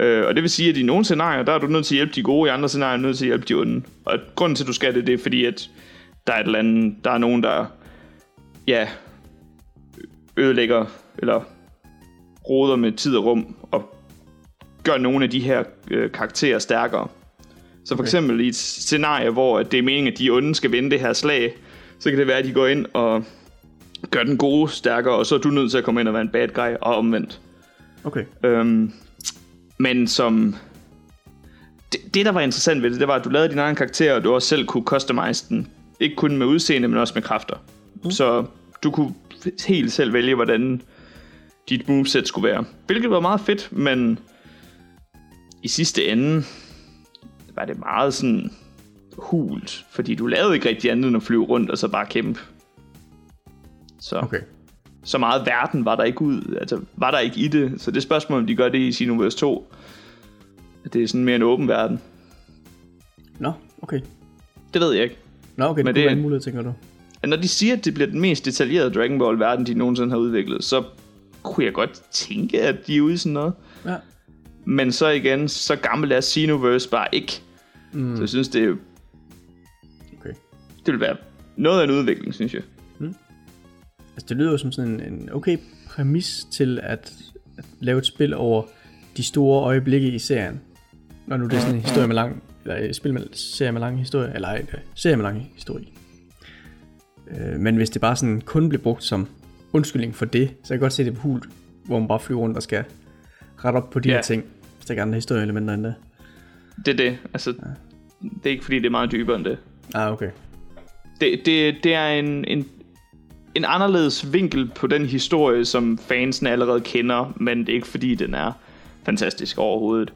Øh, og det vil sige, at i nogle scenarier, der er du nødt til at hjælpe de gode, i andre scenarier er du nødt til at hjælpe de onde. Og grunden til, at du skal det, det er fordi, at der er et eller andet, der er nogen, der ja, ødelægger, eller roder med tid og rum, og gør nogle af de her øh, karakterer stærkere. Så for Okay. eksempel i et scenarie, hvor at det er meningen, at de onde skal vinde det her slag, så kan det være, at de går ind og gør den gode stærkere, og så er du nødt til at komme ind og være en bad guy, og omvendt. Okay. Øhm, men som... Det, det, der var interessant ved det, det var, at du lavede din egen karakter, og du også selv kunne customize den. Ikke kun med udseende, men også med kræfter. Mm. Så du kunne helt selv vælge, hvordan dit moveset skulle være. Hvilket var meget fedt, men i sidste ende var det meget sådan hult, fordi du lavede ikke rigtig andet end at flyve rundt og så bare kæmpe. Så Okay. så meget verden var der ikke ud, altså var der ikke i det, så det er spørgsmål, om de gør det i Xenoverse 2. At det er sådan mere en åben verden. Nå, okay. Det ved jeg ikke. Nå, okay, det, Men det være en mulighed, tænker du. Når de siger, at det bliver den mest detaljerede Dragon Ball verden, de nogensinde har udviklet, så kunne jeg godt tænke, at de er ude i sådan noget. Ja. Men så igen, så gammel er Xenoverse bare ikke. Mm. Så jeg synes, det, Okay. det vil være noget af en udvikling, synes jeg. Altså, det lyder jo som sådan en, en okay præmis til at, at lave et spil over de store øjeblikke i serien. Når nu det er sådan en historie med lang, eller spil med serie med lang historie, eller en øh, serie med lang historie. Øh, men hvis det bare sådan kun bliver brugt som undskyldning for det, så kan jeg godt se det på hult, hvor man bare flyver rundt og skal rette op på de Ja. her ting, hvis der ikke er andre historieelementer end det. Det er det. Altså, ja. det er ikke fordi, det er meget dybere end det. Ah, okay. Det, det, det er en, en, en anderledes vinkel på den historie, som fansen allerede kender, men det er ikke fordi, den er fantastisk overhovedet.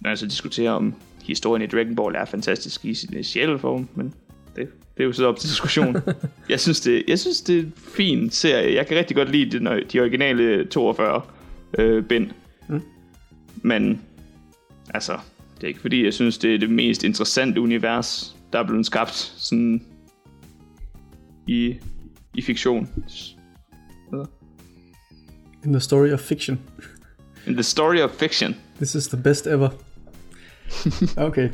Når jeg så diskuterer om historien i Dragon Ball er fantastisk i sin initiale form, men det, det er jo så op til diskussion. <laughs> jeg, synes, det, jeg synes, det er en fin serie. Jeg kan rigtig godt lide de, de originale 42 øh, bind. Mm. Men altså, det er ikke fordi, jeg synes, det er det mest interessante univers, der er blevet skabt sådan i, i fiktion. In the story of fiction. In the story of fiction. This is the best ever. Okay.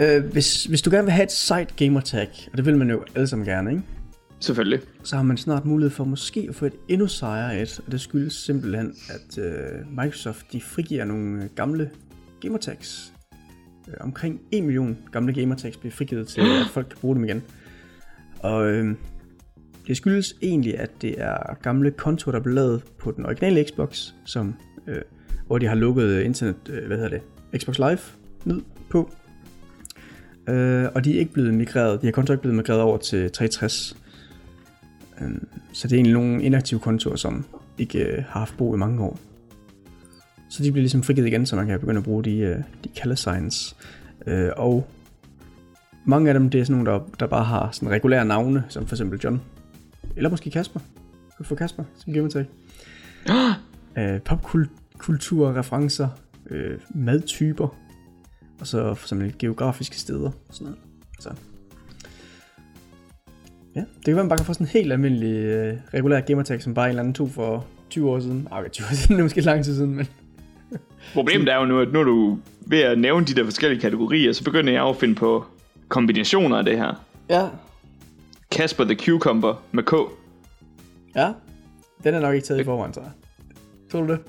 Uh, <laughs> hvis, hvis du gerne vil have et site gamertag, og det vil man jo alle sammen gerne, ikke? Selvfølgelig. Så har man snart mulighed for måske at få et endnu sejere et, og det skyldes simpelthen, at uh, Microsoft de frigiver nogle øh, gamle gamertags. Uh, omkring 1 million gamle gamertags bliver frigivet til, at folk kan bruge dem igen. Og uh, det skyldes egentlig, at det er gamle kontoer, der blev lavet på den originale Xbox, som, øh, hvor de har lukket øh, internet, øh, hvad hedder det, Xbox Live ned på. Øh, og de er ikke blevet migreret, de har kontoer ikke blevet migreret over til 360. Øh, så det er egentlig nogle inaktive kontorer, som ikke øh, har haft brug i mange år. Så de bliver ligesom frigivet igen, så man kan begynde at bruge de, øh, de color signs. Øh, og mange af dem, det er sådan nogle, der, der bare har sådan regulære navne, som for eksempel John. Eller måske Kasper. Kan du få Kasper som gamertag? øh, popkultur, referencer, øh, madtyper, og så for eksempel geografiske steder. Og sådan noget. Så. Ja, det kan være, man bare kan få sådan en helt almindelig øh, regulær gamertag, som bare en eller anden tog for 20 år siden. Okay, 20 år siden, <laughs> det er måske lang tid siden, men... Problemet er jo nu, at nu er du ved at nævne de der forskellige kategorier, så begynder jeg at finde på kombinationer af det her. Ja. Casper the Cucumber med K. Ja, den er nok ikke taget i tror jeg. Tror du det?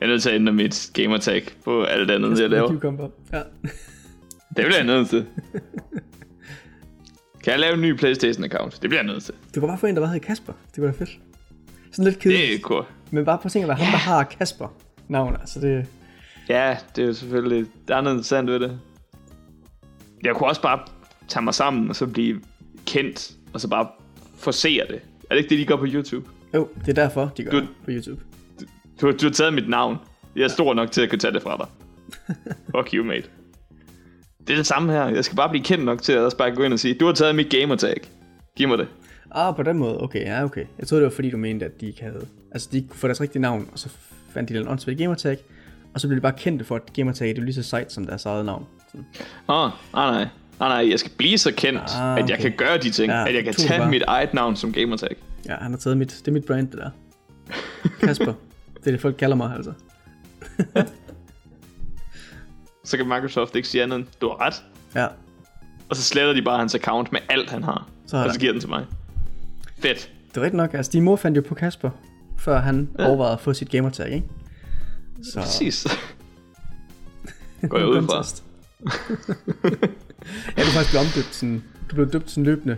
Jeg er nødt til at ændre mit gamertag på alt det andet, jeg laver. Cucumber. Ja. <laughs> Det bliver jeg nødt til. Kan jeg lave en ny Playstation-account? Det bliver jeg nødt til. Du kan bare få en, der bare hedder Kasper. Det kunne være fedt. Sådan lidt kedeligt. Det er cool. Men bare på at tænke, at ham, der har Kasper navn, altså det... Ja, det er jo selvfølgelig... Der er noget interessant ved det. Jeg kunne også bare tage mig sammen, og så blive kendt, og så bare forsere det. Er det ikke det, de gør på YouTube? Jo, det er derfor, de gør du, det på YouTube. Du, du har taget mit navn. Jeg er stor nok til at kunne tage det fra dig. <laughs> Fuck you, mate. Det er det samme her. Jeg skal bare blive kendt nok til at bare gå ind og sige, du har taget mit gamertag. Giv mig det. Ah, på den måde. Okay, ja, okay. Jeg troede, det var fordi, du mente, at de ikke havde... Altså, de kunne få deres rigtige navn, og så fandt de den åndssvagt gamertag, og så blev de bare kendte for, at gamertag det er lige så sejt som deres eget navn. Åh, oh, nej, nej. Nej, nej, jeg skal blive så kendt, ah, okay. at jeg kan gøre de ting. Ja, at jeg kan tage bare. mit eget navn som gamertag. Ja, han har taget mit... Det er mit brand, det der. Kasper. Det er det, folk kalder mig, altså. <laughs> så kan Microsoft ikke sige andet end, du har ret. Ja. Og så sletter de bare hans account med alt, han har. Så og så giver den til mig. Fedt. Det er rigtigt nok. Altså, din mor fandt jo på Kasper, før han ja. overvejede at få sit gamertag, ikke? Så... Præcis. <laughs> Går jeg ud fra. <laughs> ja, du er faktisk blevet omdøbt sådan, du blev døbt sådan løbende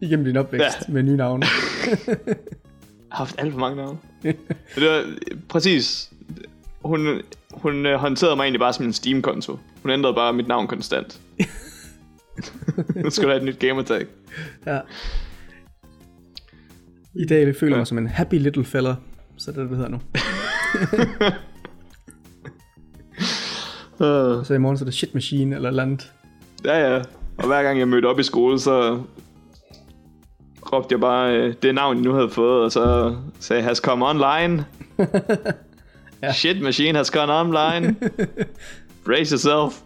igennem din opvækst ja. med nye navne. <laughs> har haft alt for mange navne. <laughs> det var præcis. Hun, hun øh, håndterede mig egentlig bare som en Steam-konto. Hun ændrede bare mit navn konstant. nu skal du have et nyt gamertag. Ja. I dag føler ja. mig som en happy little fella. Så det er det hedder nu. Uh. så i morgen så er det shit machine eller andet. Ja, ja. Og hver gang jeg mødte op i skole, så råbte jeg bare øh, det navn, jeg nu havde fået, og så sagde has come online. <laughs> ja. Shit machine has gone online. <laughs> Brace yourself.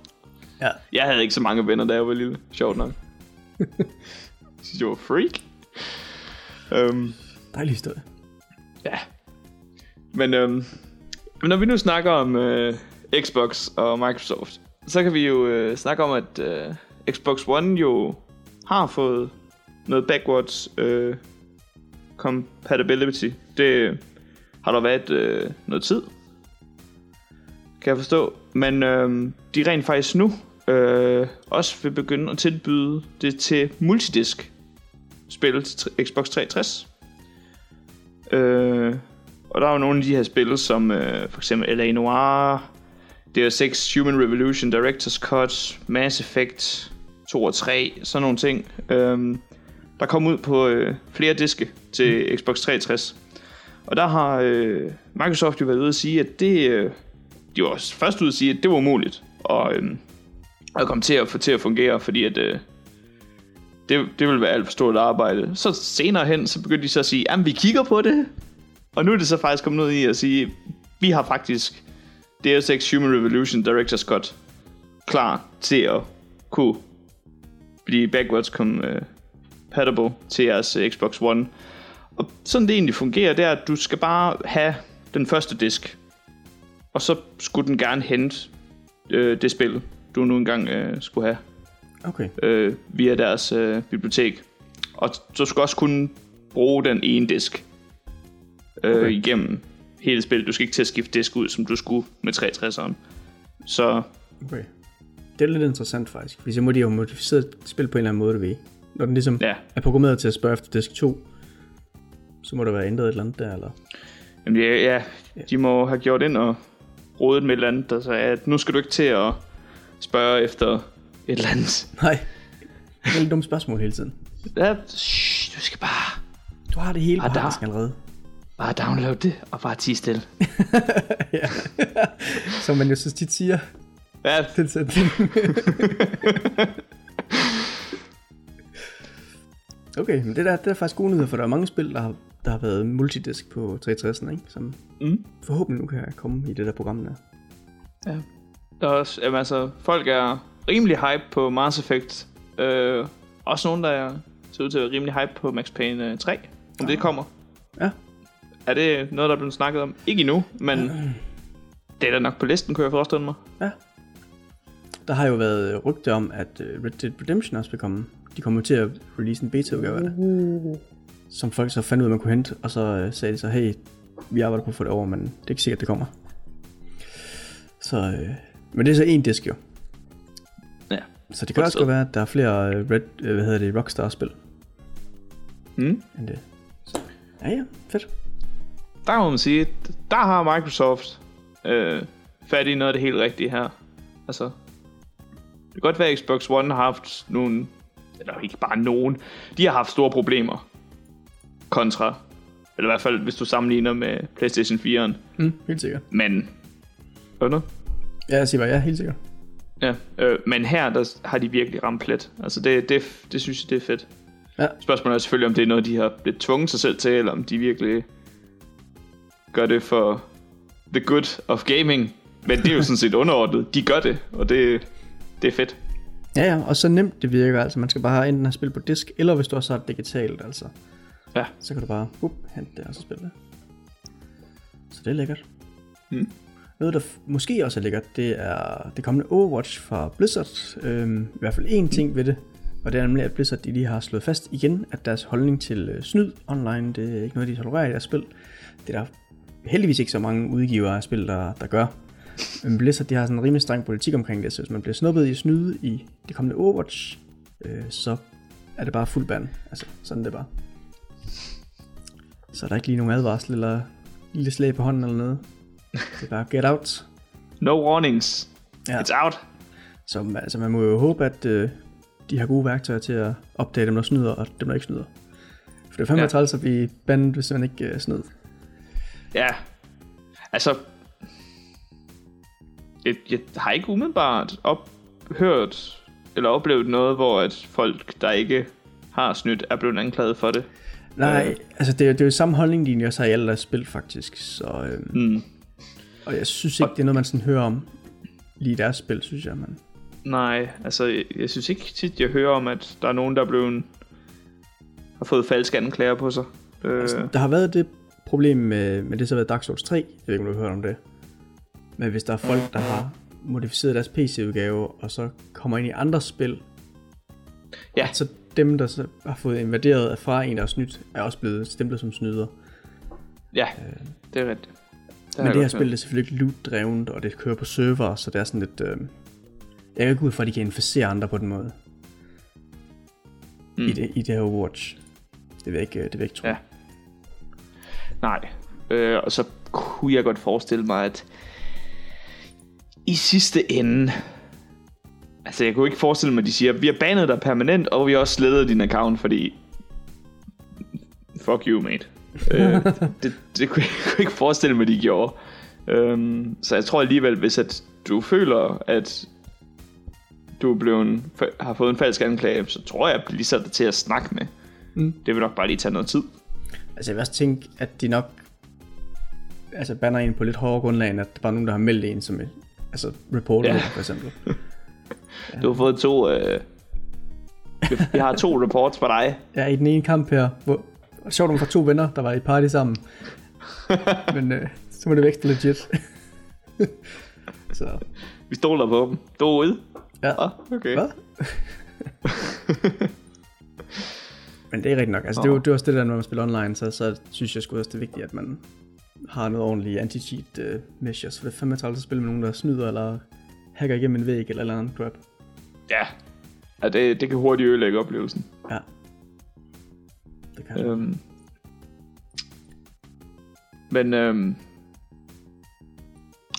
Ja. Jeg havde ikke så mange venner, da jeg var lille. Sjovt nok. <laughs> synes, jeg var freak. Um, Dejlig historie. Ja. Men um, når vi nu snakker om uh, Xbox og Microsoft, så kan vi jo øh, snakke om, at øh, Xbox One jo har fået noget backwards øh, compatibility. Det øh, har der været øh, noget tid, kan jeg forstå. Men øh, de rent faktisk nu øh, også vil begynde at tilbyde det til multidisk spil til Xbox 360. Øh, og der er jo nogle af de her spil, som øh, for eksempel L.A. Noir, Deus Ex Human Revolution, Director's Cut, Mass Effect 2 og 3, sådan nogle ting. Øhm, der kom ud på øh, flere diske til mm. Xbox 360. Og der har øh, Microsoft jo været ude at sige, at det, øh, de var først ude at sige, at det var umuligt at, øh, at komme til at få til at fungere, fordi at øh, det, det vil være alt for stort arbejde. Så senere hen, så begyndte de så at sige, at vi kigger på det. Og nu er det så faktisk kommet ud i at sige, vi har faktisk Deus Ex Human Revolution Director's Cut klar til at kunne blive backwards compatible til jeres Xbox One. Og sådan det egentlig fungerer, det er, at du skal bare have den første disk. Og så skulle den gerne hente øh, det spil, du nu engang øh, skulle have. Okay. Øh, via deres øh, bibliotek. Og så skal også kunne bruge den ene disk øh, okay. igennem hele spillet. Du skal ikke til at skifte disk ud, som du skulle med 360'eren. Så... Okay. Det er lidt interessant faktisk, fordi så må de jo modificere spil på en eller anden måde, du ved. Når den ligesom Ja. er programmeret til at spørge efter disk 2, så må der være ændret et eller andet der, eller? Jamen, ja, ja, de må have gjort ind og rodet med et eller andet, der sagde, at nu skal du ikke til at spørge efter et eller andet. <laughs> Nej. Det er et dumt spørgsmål hele tiden. Ja, shh, du skal bare, Du har det hele på Ah, der- allerede. Bare downloade det og bare tige stille. <laughs> ja. Som man jo så tit siger, Ja, den sætning. <laughs> okay, men det der, det er faktisk gode nyheder, for der er mange spil, der har, der har været multidisk på 360'en, ikke? Som Mm. forhåbentlig nu kan komme i det der program der. Ja. Der er også, jamen, altså, folk er rimelig hype på Mass Effect. Øh, også nogen, der er, ser ud til at være rimelig hype på Max Payne øh, 3. Om det kommer. Ja. Er det noget, der er blevet snakket om? Ikke endnu, men det er da nok på listen, kunne jeg forestille mig. Ja. Der har jo været rygte om, at øh, Red Dead Redemption også vil komme. De kommer til at release en beta-udgave af det. Som folk så fandt ud af, man kunne hente, og så øh, sagde de så, hey, vi arbejder på at få det over, men det er ikke sikkert, det kommer. Så, øh, men det er så en disk jo. Ja. Så det kan også godt være, at der er flere øh, Red, hvad hedder det, Rockstar-spil Mm. end det. Så, ja, ja, fedt. Der må man sige, der har Microsoft øh, fat i noget af det helt rigtige her. Altså, det kan godt være, at Xbox One har haft nogle, eller ikke bare nogen, de har haft store problemer kontra, eller i hvert fald hvis du sammenligner med PlayStation 4'eren. Mm, helt sikkert. Men, hvad nu? Ja, jeg siger bare, ja, helt sikkert. Ja, øh, men her der har de virkelig ramt plet. Altså det, det, det synes jeg, det er fedt. Ja. Spørgsmålet er selvfølgelig, om det er noget, de har lidt tvunget sig selv til, eller om de virkelig gør det for the good of gaming. Men det er jo sådan set underordnet. De gør det, og det, det er fedt. Ja, ja, og så nemt det virker, altså man skal bare enten have spil på disk, eller hvis du også har det digitalt, altså. Ja. Så kan du bare, up, hente det og så spille det. Så det er lækkert. Mm. Noget, der måske også er lækkert, det er det kommende Overwatch fra Blizzard. Øhm, I hvert fald én ting ved det, og det er nemlig, at Blizzard de lige har slået fast igen, at deres holdning til øh, snyd online, det er ikke noget, de tolererer i deres spil. Det er der heldigvis ikke så mange udgivere af spil, der, der gør. Men Blizzard de har sådan en rimelig streng politik omkring det, så hvis man bliver snuppet i snyde i det kommende Overwatch, øh, så er det bare fuld ban. Altså, sådan det bare. Så er der ikke lige nogen advarsel eller lille slag på hånden eller noget. Det er bare get out. No warnings. Ja. It's out. Så man- altså, man må jo håbe, at øh, de har gode værktøjer til at opdage dem, der snyder, og dem, der ikke snyder. For det er fandme Ja. træls at blive bandet, hvis man ikke øh, snyd. Ja. Altså, jeg, jeg har ikke umiddelbart op, hørt eller oplevet noget, hvor at folk, der ikke har snydt, er blevet anklaget for det. Nej, Øh. altså det er, det er jo samme holdning, de også har i alle spil, faktisk. Så, øh, Mm. og jeg synes ikke, det er noget, man sådan hører om lige i deres spil, synes jeg, man. Nej, altså jeg, jeg synes ikke tit, jeg hører om, at der er nogen, der er blevet har fået falske anklager på sig. Øh, Altså, der har været det problem med, med det, så har været Dark Souls 3. Jeg ved ikke, om du har hørt om det. Men hvis der er folk, der har modificeret deres PC-udgave, og så kommer ind i andre spil, Ja. så dem, der så har fået invaderet af fra en, der er snydt, er også blevet stemplet som snyder. ja, det er rigtigt. Det Men det her spil er selvfølgelig loot-drevet, og det kører på server, så det er sådan lidt... Øh, jeg er ikke ud fra, at de kan inficere andre på den måde. Mm. Mm. I, det, I det her Overwatch. Det vil jeg ikke, det vil jeg ikke tro. Ja. Nej. Øh, og så kunne jeg godt forestille mig, at i sidste ende, altså jeg kunne ikke forestille mig, at de siger, vi har banet dig permanent, og vi har også slettet din account, fordi fuck you, mate. <laughs> øh, det, det kunne jeg <laughs> kunne ikke forestille mig, de gjorde. Øhm, så jeg tror alligevel, hvis at du føler, at du er blevet, har fået en falsk anklage, så tror jeg, at de sætter dig til at snakke med. Mm. Det vil nok bare lige tage noget tid. Altså jeg vil også tænke, at de nok altså banner en på lidt hårdere grundlag, end at der bare er nogen, der har meldt en som et, altså reporter ja. for eksempel. ja. <laughs> Du har fået to, øh, vi har to reports på dig. Ja, i den ene kamp her, hvor, sjovt, at får to venner, der var i party sammen. <laughs> Men øh, så må det vækste legit. <laughs> så. Vi stoler på dem. Du er ude. Ja. Ah, okay. Hvad? Men det er rigtigt nok. Altså, det, er, det er også det der, når man spiller online, så, så synes jeg sgu også, det er vigtigt, at man har noget ordentligt anti-cheat uh, measures. For det er fandme træls at spille med nogen, der snyder, eller hacker igennem en væg, eller eller andet crap. Ja, ja det, det kan hurtigt ødelægge oplevelsen. Ja. Det kan øhm. Men øhm,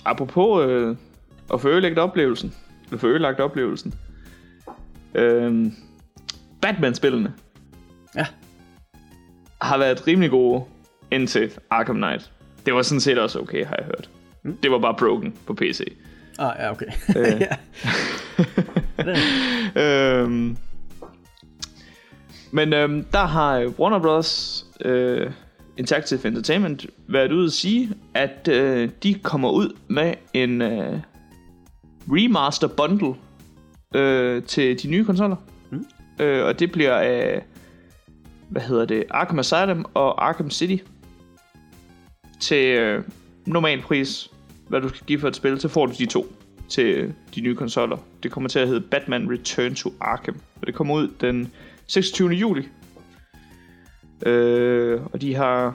apropos øh, at få ødelagt oplevelsen, eller få ødelagt oplevelsen, øhm, Batman-spillene. Har været rimelig gode indtil Arkham Knight. Det var sådan set også okay, har jeg hørt. Mm. Det var bare broken på PC. Ah, ja, okay. Øh. <laughs> <laughs> øhm, men øhm, der har Warner Bros. Øh, Interactive Entertainment været ude at sige, at øh, de kommer ud med en øh, remaster bundle øh, til de nye konsoller. Mm. Øh, og det bliver øh, hvad hedder det, Arkham Asylum og Arkham City til øh, normal pris, hvad du skal give for et spil, så får du de to til de nye konsoller. Det kommer til at hedde Batman Return to Arkham, og det kommer ud den 26. juli. Øh, og de har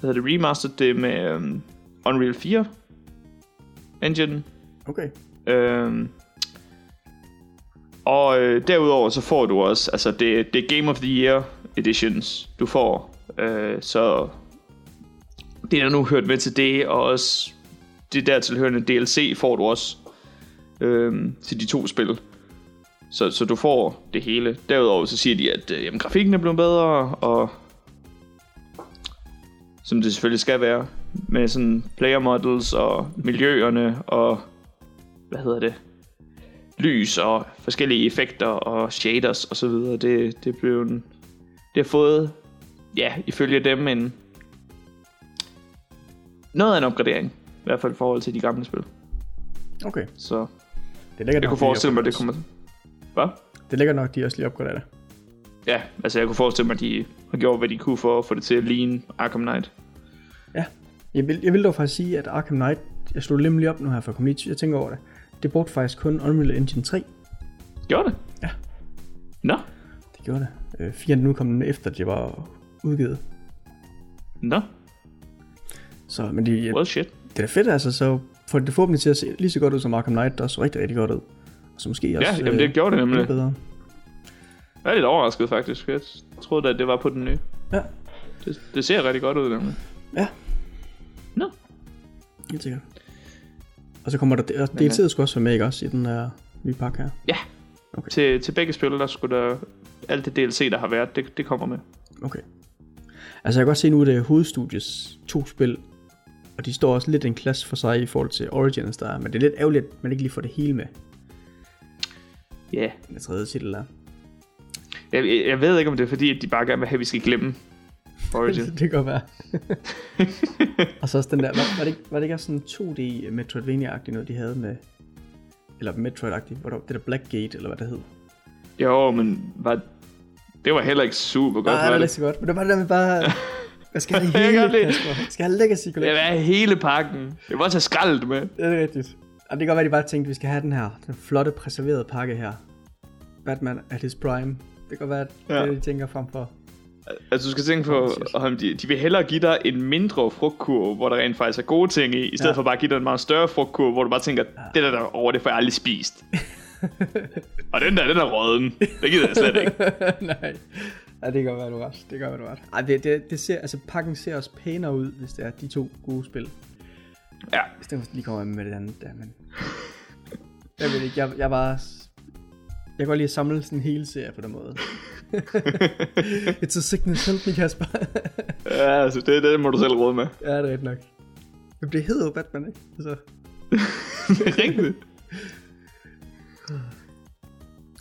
hvad hedder det, remastered det med um, Unreal 4 engine. Okay. Øh, og øh, derudover så får du også, altså det, det er Game of the Year editions, du får. Øh, så det er nu hørt med til det, og også det der tilhørende DLC får du også øh, til de to spil. Så, så du får det hele. Derudover så siger de, at øh, jamen, grafikken er blevet bedre, og som det selvfølgelig skal være, med sådan player models og miljøerne og hvad hedder det, lys og forskellige effekter og shaders og så videre. Det, det blev en, det har fået, ja, ifølge dem en noget af en opgradering. I hvert fald i forhold til de gamle spil. Okay. Så det er jeg kunne forestille mig, at det kommer til. Hvad? Det ligger nok, de også lige opgraderer det. Ja, altså jeg kunne forestille mig, at de har gjort, hvad de kunne for at få det til at ligne Arkham Knight. Ja, jeg vil, jeg vil dog faktisk sige, at Arkham Knight, jeg slog lige op nu her for at komme lige, jeg tænker over det. Det brugte faktisk kun Unreal Engine 3. Gjorde det? Ja. Nå. Det gjorde det. Øh, 4 nu kom den efter, det var udgivet. Nå. Så, men det, well, shit. det er fedt, altså, så får det forhåbentlig til at se lige så godt ud som Arkham Knight, der så rigtig, rigtig godt ud. Og så måske også... Ja, jamen det øh, gjorde det nemlig. Bedre. Jeg er lidt overrasket faktisk. Jeg troede at det var på den nye. Ja. Det, det ser rigtig godt ud nemlig. Ja. Nå. Helt sikkert. Og så kommer der, og DLC'et skulle også være med, ikke også, i den her nye pakke her? Ja. Okay. Til, til begge spil, der skulle der, alt det DLC, der har været, det, det kommer med. Okay. Altså jeg kan godt se nu, at det er hovedstudies to spil, og de står også lidt en klasse for sig i forhold til Origins der er, men det er lidt ærgerligt, at man ikke lige får det hele med. Ja. Yeah. Den tredje titel der. Jeg, jeg ved ikke, om det er fordi, at de bare gerne vil have, at vi skal glemme Origin. det kan godt være. og så også den der, var, var, det, ikke, var det ikke også sådan 2D Metroidvania-agtigt noget, de havde med, eller Metroid-agtigt, hvor der, det der Blackgate, eller hvad det hed? Jo, men var, det var heller ikke super godt. Nej, det var ikke så godt, men det var det der med bare, hvad skal <laughs> have hele, Kasper? Skal have Legacy Collection? Ja, hvad hele pakken? Jeg vil også have skraldet med. Det er rigtigt. Og det kan godt være, de bare tænkte, at vi skal have den her, den flotte, preserverede pakke her. Batman at his prime. Det kan godt være, at ja. det det, de tænker frem for. Altså du skal tænke på, om de, de vil hellere give dig en mindre frugtkurve, hvor der rent faktisk er gode ting i, i stedet ja. for bare at give dig en meget større frugtkurve, hvor du bare tænker, det der der over, det får jeg aldrig spist. og den der, den er råden. Det gider jeg slet ikke. <laughs> Nej. Ja, det kan godt være, du ret. Det kan godt være, du ret. Ej, det, det, det ser, altså pakken ser også pænere ud, hvis det er de to gode spil. Ja. I stedet for lige kommer med det andet der, men... Jeg ved ikke, jeg, jeg var... Jeg kan godt lide at samle sådan en hel serie på den måde. It's a sickness, help me Kasper. ja, altså det, det må du selv råde med. Ja, det er rigtigt nok. Men det hedder jo Batman, ikke? Altså... <laughs> det er rigtigt.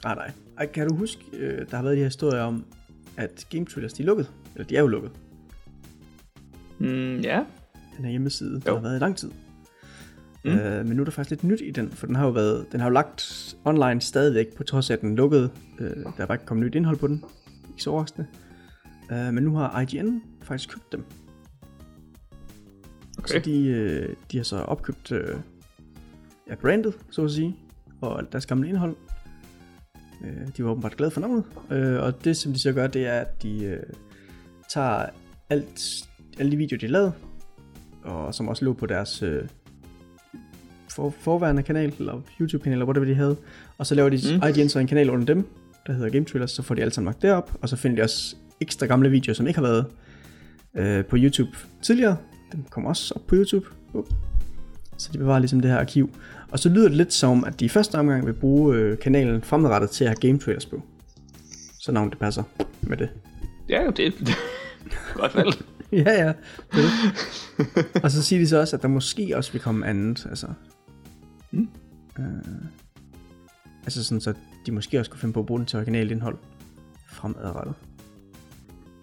Ah, nej. Ej, kan du huske, øh, der har været de her historier om, at Game Trailers, de er lukket? Eller de er jo lukket. Mm, ja. Den her hjemmeside, der Jo. har været i lang tid. Mm. Øh, men nu er der faktisk lidt nyt i den, for den har jo været, den har jo lagt online stadigvæk, på trods af at den lukkede. Øh, der er bare ikke kommet nyt indhold på den. Ikke så overraskende. Øh, men nu har IGN faktisk købt dem. Okay. Så de, øh, de har så opkøbt øh, ja, brandet, så at sige, og deres gamle indhold. Øh, de var åbenbart glade for navnet. Øh, og det, som de så gør, det er, at de øh, tager alt, alle de videoer, de lavet, og som også lå på deres øh, for, forværende kanal, eller YouTube-kanal, eller whatever de havde. Og så laver de Mm. IGN så en kanal under dem, der hedder Game Trailers, så får de alle sammen lagt derop, og så finder de også ekstra gamle videoer, som ikke har været øh, på YouTube tidligere. Dem kommer også op på YouTube. Uh. Så de bevarer ligesom det her arkiv. Og så lyder det lidt som, at de i første omgang vil bruge øh, kanalen fremadrettet til at have Game Trailers på. Så navnet det passer med det. Ja, jo, det <laughs> Godt valg. ja, ja. Er det. og så siger de så også, at der måske også vil komme andet. Altså, Mm. øh, altså sådan, så de måske også kunne finde på at bruge den til originalt indhold fremadrettet.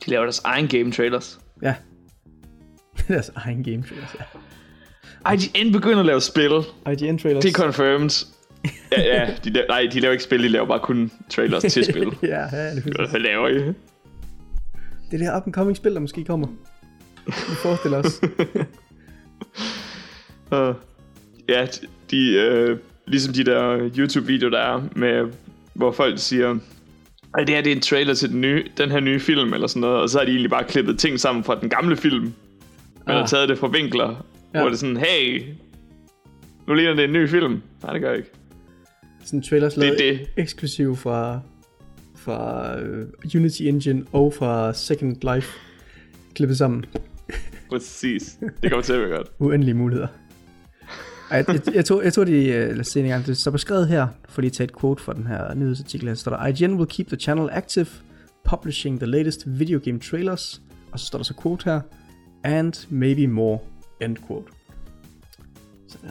De laver deres egen game trailers. Ja. <laughs> Deres egen game trailers, ja. IGN begynder at lave spil. IGN trailers. Det er confirmed. Ja, ja de laver, nej, de laver ikke spil, de laver bare kun trailers til <laughs> spil. ja, ja, det, er Hvad laver I? det er det her up and coming spil, der måske kommer. Vi forestiller os. Uh, <laughs> ja, de, uh, ligesom de der YouTube-videoer, der er, med, hvor folk siger, at det her det er en trailer til den, nye, den her nye film, eller sådan noget, og så har de egentlig bare klippet ting sammen fra den gamle film, men Ah. har taget det fra vinkler, ja. Hvor det er sådan, hey, nu ligner det en ny film. Nej, det gør jeg ikke. Sådan trailers Det er lavet det. eksklusiv fra, fra uh, Unity Engine og fra Second Life. Klippet sammen. Præcis. Det kommer til at være godt. <laughs> Uendelige muligheder. Jeg, jeg, jeg, tror, jeg tror, de, øh, lad os se en gang, det står beskrevet her, for lige at tage et quote fra den her nyhedsartikel, her står der, IGN will keep the channel active, publishing the latest video game trailers, og så står der så quote her, and maybe more, end quote. Så, øh,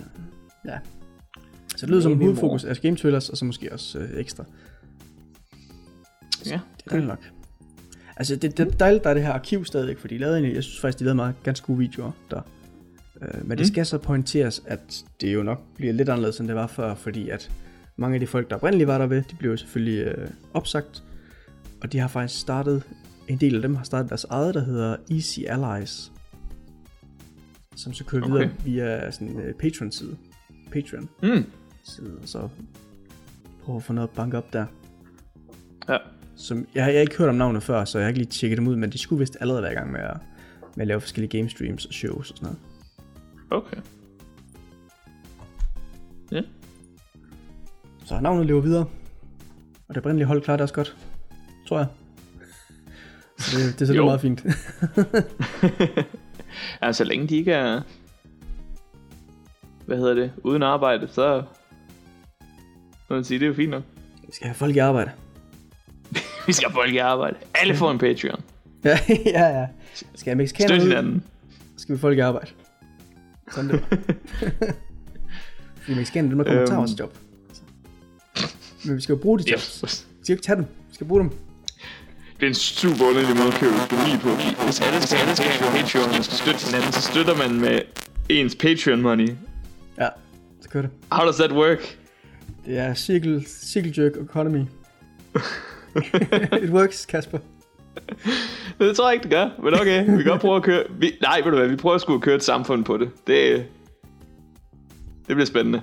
ja. Så det lyder som hovedfokus af game trailers, og så måske også øh, ekstra. Ja, Det er nok. Altså, det, det er dejligt, der er det her arkiv stadigvæk, for de lavede egentlig, jeg synes faktisk, de lavede meget ganske gode videoer der. Øh, men det Mm. skal så pointeres, at det jo nok bliver lidt anderledes, end det var før, fordi at mange af de folk, der oprindeligt var der ved, de blev jo selvfølgelig øh, opsagt, og de har faktisk startet, en del af dem har startet deres eget, der hedder Easy Allies, som så kører Okay. videre via sådan en uh, Patreon-side. Patreon Mm. side, og så prøve at få noget bank op der. Ja. Som, jeg, har- jeg har ikke hørt om navnet før, så jeg har ikke lige tjekket dem ud, men de skulle vist allerede være i gang med at, med at lave forskellige game streams og shows og sådan noget. Okay. Ja. Så navnet lever videre. Og det oprindelige hold klarer det også godt, tror jeg. Så det, det er Jo. meget fint. <laughs> Altså, så længe de ikke er... Hvad hedder det? Uden arbejde, så... Må man sige, det er jo fint nok. Vi skal have folk i arbejde. <laughs> Vi skal have folk i arbejde. Alle får en Patreon. <laughs> Ja, ja, ja. Skal jeg mexikaner Støt hinanden. skal vi folk i arbejde. Sådan det var. <laughs> Fordi mexikanerne, dem der kommer, tager også job. Men vi skal jo bruge de jobs. Vi skal jo ikke tage dem. Vi skal bruge dem. det er en super underlig måde at købe økonomi på. Hvis alle skal, alle skal have Patreon og skal støtte hinanden, så støtter man med ens Patreon money. Ja, så kører det. How does that work? Det er circle, circle jerk economy. <laughs> It works, Kasper. <laughs> Det tror jeg ikke, det gør, men okay. Vi kan godt prøve at køre... Vi, nej, ved du hvad, vi prøver at at køre et samfund på det. Det, det bliver spændende.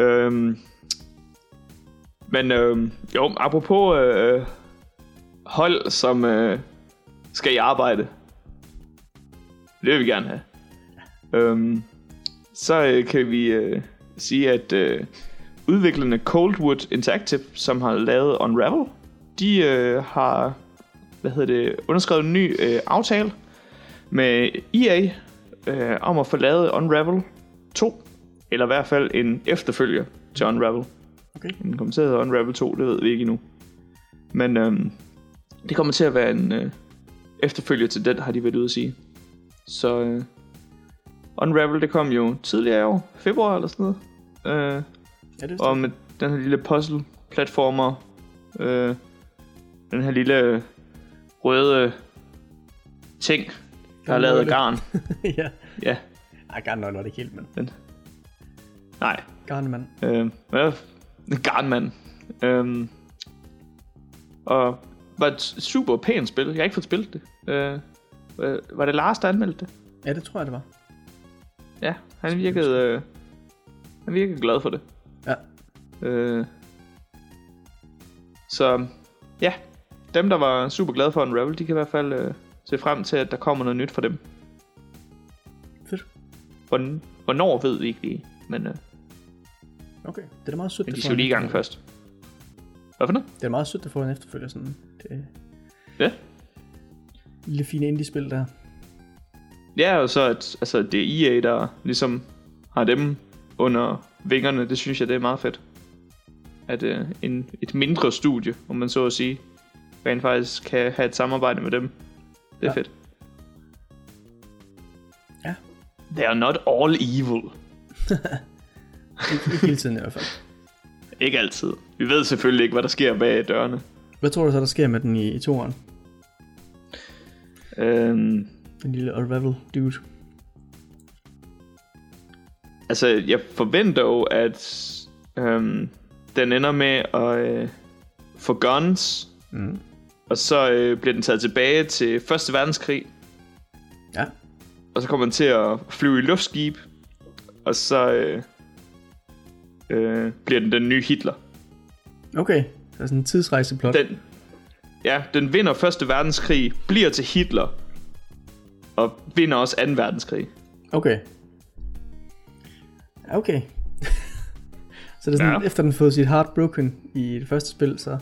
Øhm, men øhm, jo, apropos øh, hold, som øh, skal i arbejde. Det vil vi gerne have. Øhm, så øh, kan vi øh, sige, at øh, udviklerne Coldwood Interactive, som har lavet Unravel, de øh, har hvad hedder det, underskrevet en ny øh, aftale med EA, øh, om at få lavet Unravel 2, eller i hvert fald en efterfølger til Unravel. Okay. Den kommer til at hedde Unravel 2, det ved vi ikke endnu. Men øhm, det kommer til at være en øh, efterfølger til den, har de været ude at sige. Så øh, Unravel, det kom jo tidligere i år, februar eller sådan noget. Øh, Ja, det og med den her lille puzzle-platformer, øh, den her lille røde ting, der er lavet af garn. <laughs> ja. Ja, Ej, Garn var det ikke helt, men nej, Garnmand. Øh, hvad? Garnmand. Øh, og var et super pænt spil. Jeg har ikke fået spillet det. Øh, øh, var det Lars, der anmeldte det? Ja, det tror jeg, det var. Ja, han virkede, øh, han virkede glad for det. Ja. Øh, så ja, dem der var super glade for Unravel, de kan i hvert fald øh, se frem til, at der kommer noget nyt for dem. Fedt. Hvorn- Hvornår ved vi ikke lige, men, øh, Okay, det er da meget sødt. men de skal jo lige i gang først. Hvad for noget? Det er meget sødt at få en efterfølger sådan. Det Ja. lille fine indie-spil der. Ja, og så at altså, det er EA, der ligesom har dem under vingerne. Det synes jeg, det er meget fedt. At uh, en, et mindre studie, om man så at sige, rent faktisk kan have et samarbejde med dem. Det er Ja. fedt. Ja. They are not all evil. <laughs> Ikke, ikke hele tiden i hvert fald. Ikke altid. Vi ved selvfølgelig ikke, hvad der sker bag dørene. Hvad tror du så, der sker med den i, i toeren? Øhm, Den lille Unravel dude. altså, jeg forventer jo, at øhm, den ender med at øh, få guns, Mm. Og så øh, bliver den taget tilbage til Første Verdenskrig. Ja. Og så kommer den til at flyve i luftskib. Og så øh, øh, bliver den den nye Hitler. Okay, der er sådan en tidsrejseplot. Den, ja, den vinder Første Verdenskrig, bliver til Hitler. Og vinder også 2. verdenskrig. Okay. Okay. <laughs> så det er sådan, ja. Ja. efter den fået sit heart broken i det første spil, så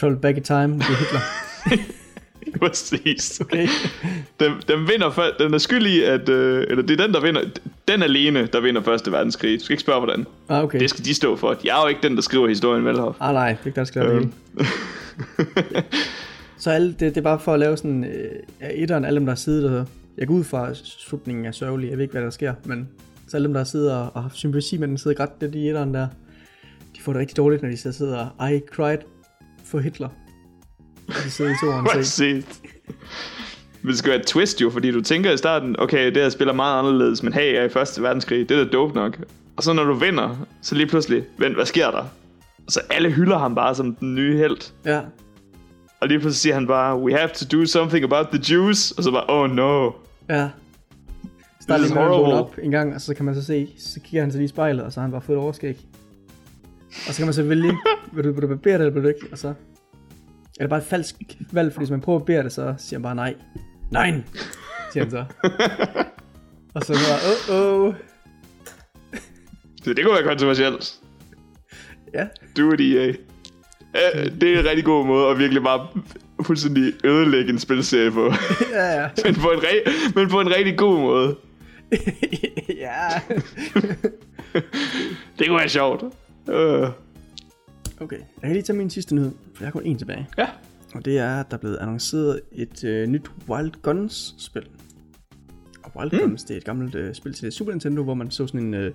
travel back in time med Hitler. <laughs> Præcis. Okay. Den, den, vinder, før- den er skyld i, at... Øh, eller det er den, der vinder... Den alene, der vinder Første Verdenskrig. Du skal ikke spørge, hvordan. Ah, okay. Det skal de stå for. Jeg er jo ikke den, der skriver historien, vel? Ah, nej, det er ikke der, der det Øhm. <laughs> Så alle, det, det er bare for at lave sådan øh, etteren, alle dem, der har siddet og... Jeg går ud fra slutningen er sørgelig, jeg ved ikke, hvad der sker, men så alle dem, der har siddet og, og haft sympati med den, sidder grædt det i etteren der. De får det rigtig dårligt, når de sidder, sidder og, I cried for Hitler. De sidder i toeren. Præcis. Men det skal være et twist jo, fordi du tænker i starten, okay, det her spiller meget anderledes, men hey, jeg er i første verdenskrig, det er da dope nok. Og så når du vinder, så lige pludselig, vent, hvad sker der? Og så alle hylder ham bare som den nye held. Ja, Og lige pludselig siger han bare, we have to do something about the Jews. Og så bare, oh no. ja. Så der er horrible. op en gang, og så kan man så se, så kigger han sig lige i spejlet, og så har han bare fået et overskæg. Og så kan man så vælge, vil du, vil du barbere det, eller vil du ikke? Og så er det bare et falsk valg, fordi hvis man prøver at barbere det, så siger han bare nej. Nej, siger han så. og så bare, oh oh. Så det kunne være kontroversielt. Ja, Do it, EA. Øh, Det er en rigtig god måde at virkelig bare fuldstændig ødelægge en spilserie på. <laughs> ja, ja. <laughs> men, på en re- men på en rigtig god måde. <laughs> ja. Det kunne være sjovt. Øh. Okay, jeg kan lige tage min sidste nyhed, for jeg har kun en tilbage. Ja. Og det er, at der er blevet annonceret et øh, nyt Wild Guns spil. Og Wild mm. Guns, det er et gammelt øh, spil til Super Nintendo, hvor man så sådan en, øh,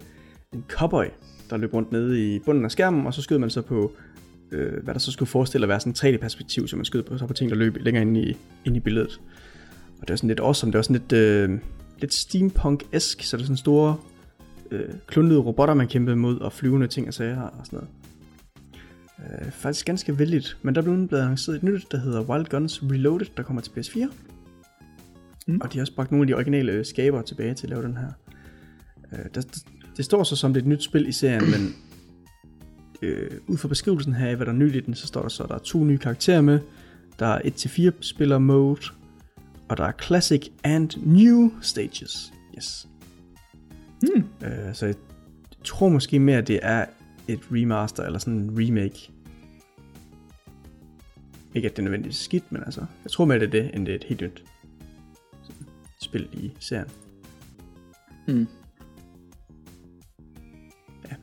en cowboy, der løb rundt nede i bunden af skærmen, og så skød man så på, øh, hvad der så skulle forestille at være sådan en 3D-perspektiv, så man skød på, så på ting, der løb længere ind i, ind i billedet. Og det var sådan lidt awesome, det var sådan lidt, øh, lidt steampunk-esk, så det er sådan store øh, klundede robotter, man kæmpede mod, og flyvende ting og sager og sådan noget. Øh, faktisk ganske vældigt, men der blev nu blevet annonceret et nyt, der hedder Wild Guns Reloaded, der kommer til PS4. Mm. Og de har også bragt nogle af de originale skabere tilbage til at lave den her. Øh, der, det, det står så som det er et nyt spil i serien, men øh, ud fra beskrivelsen her af, hvad der er nyt i den, så står der så, at der er to nye karakterer med. Der er 1-4 spiller mode, og der er Classic and New Stages. Yes. Hmm. Øh, så jeg tror måske mere, at det er et remaster eller sådan en remake. Ikke at det er nødvendigvis skidt, men altså, jeg tror mere, det er det, end det er et helt nyt spil i serien. Mm. Ja.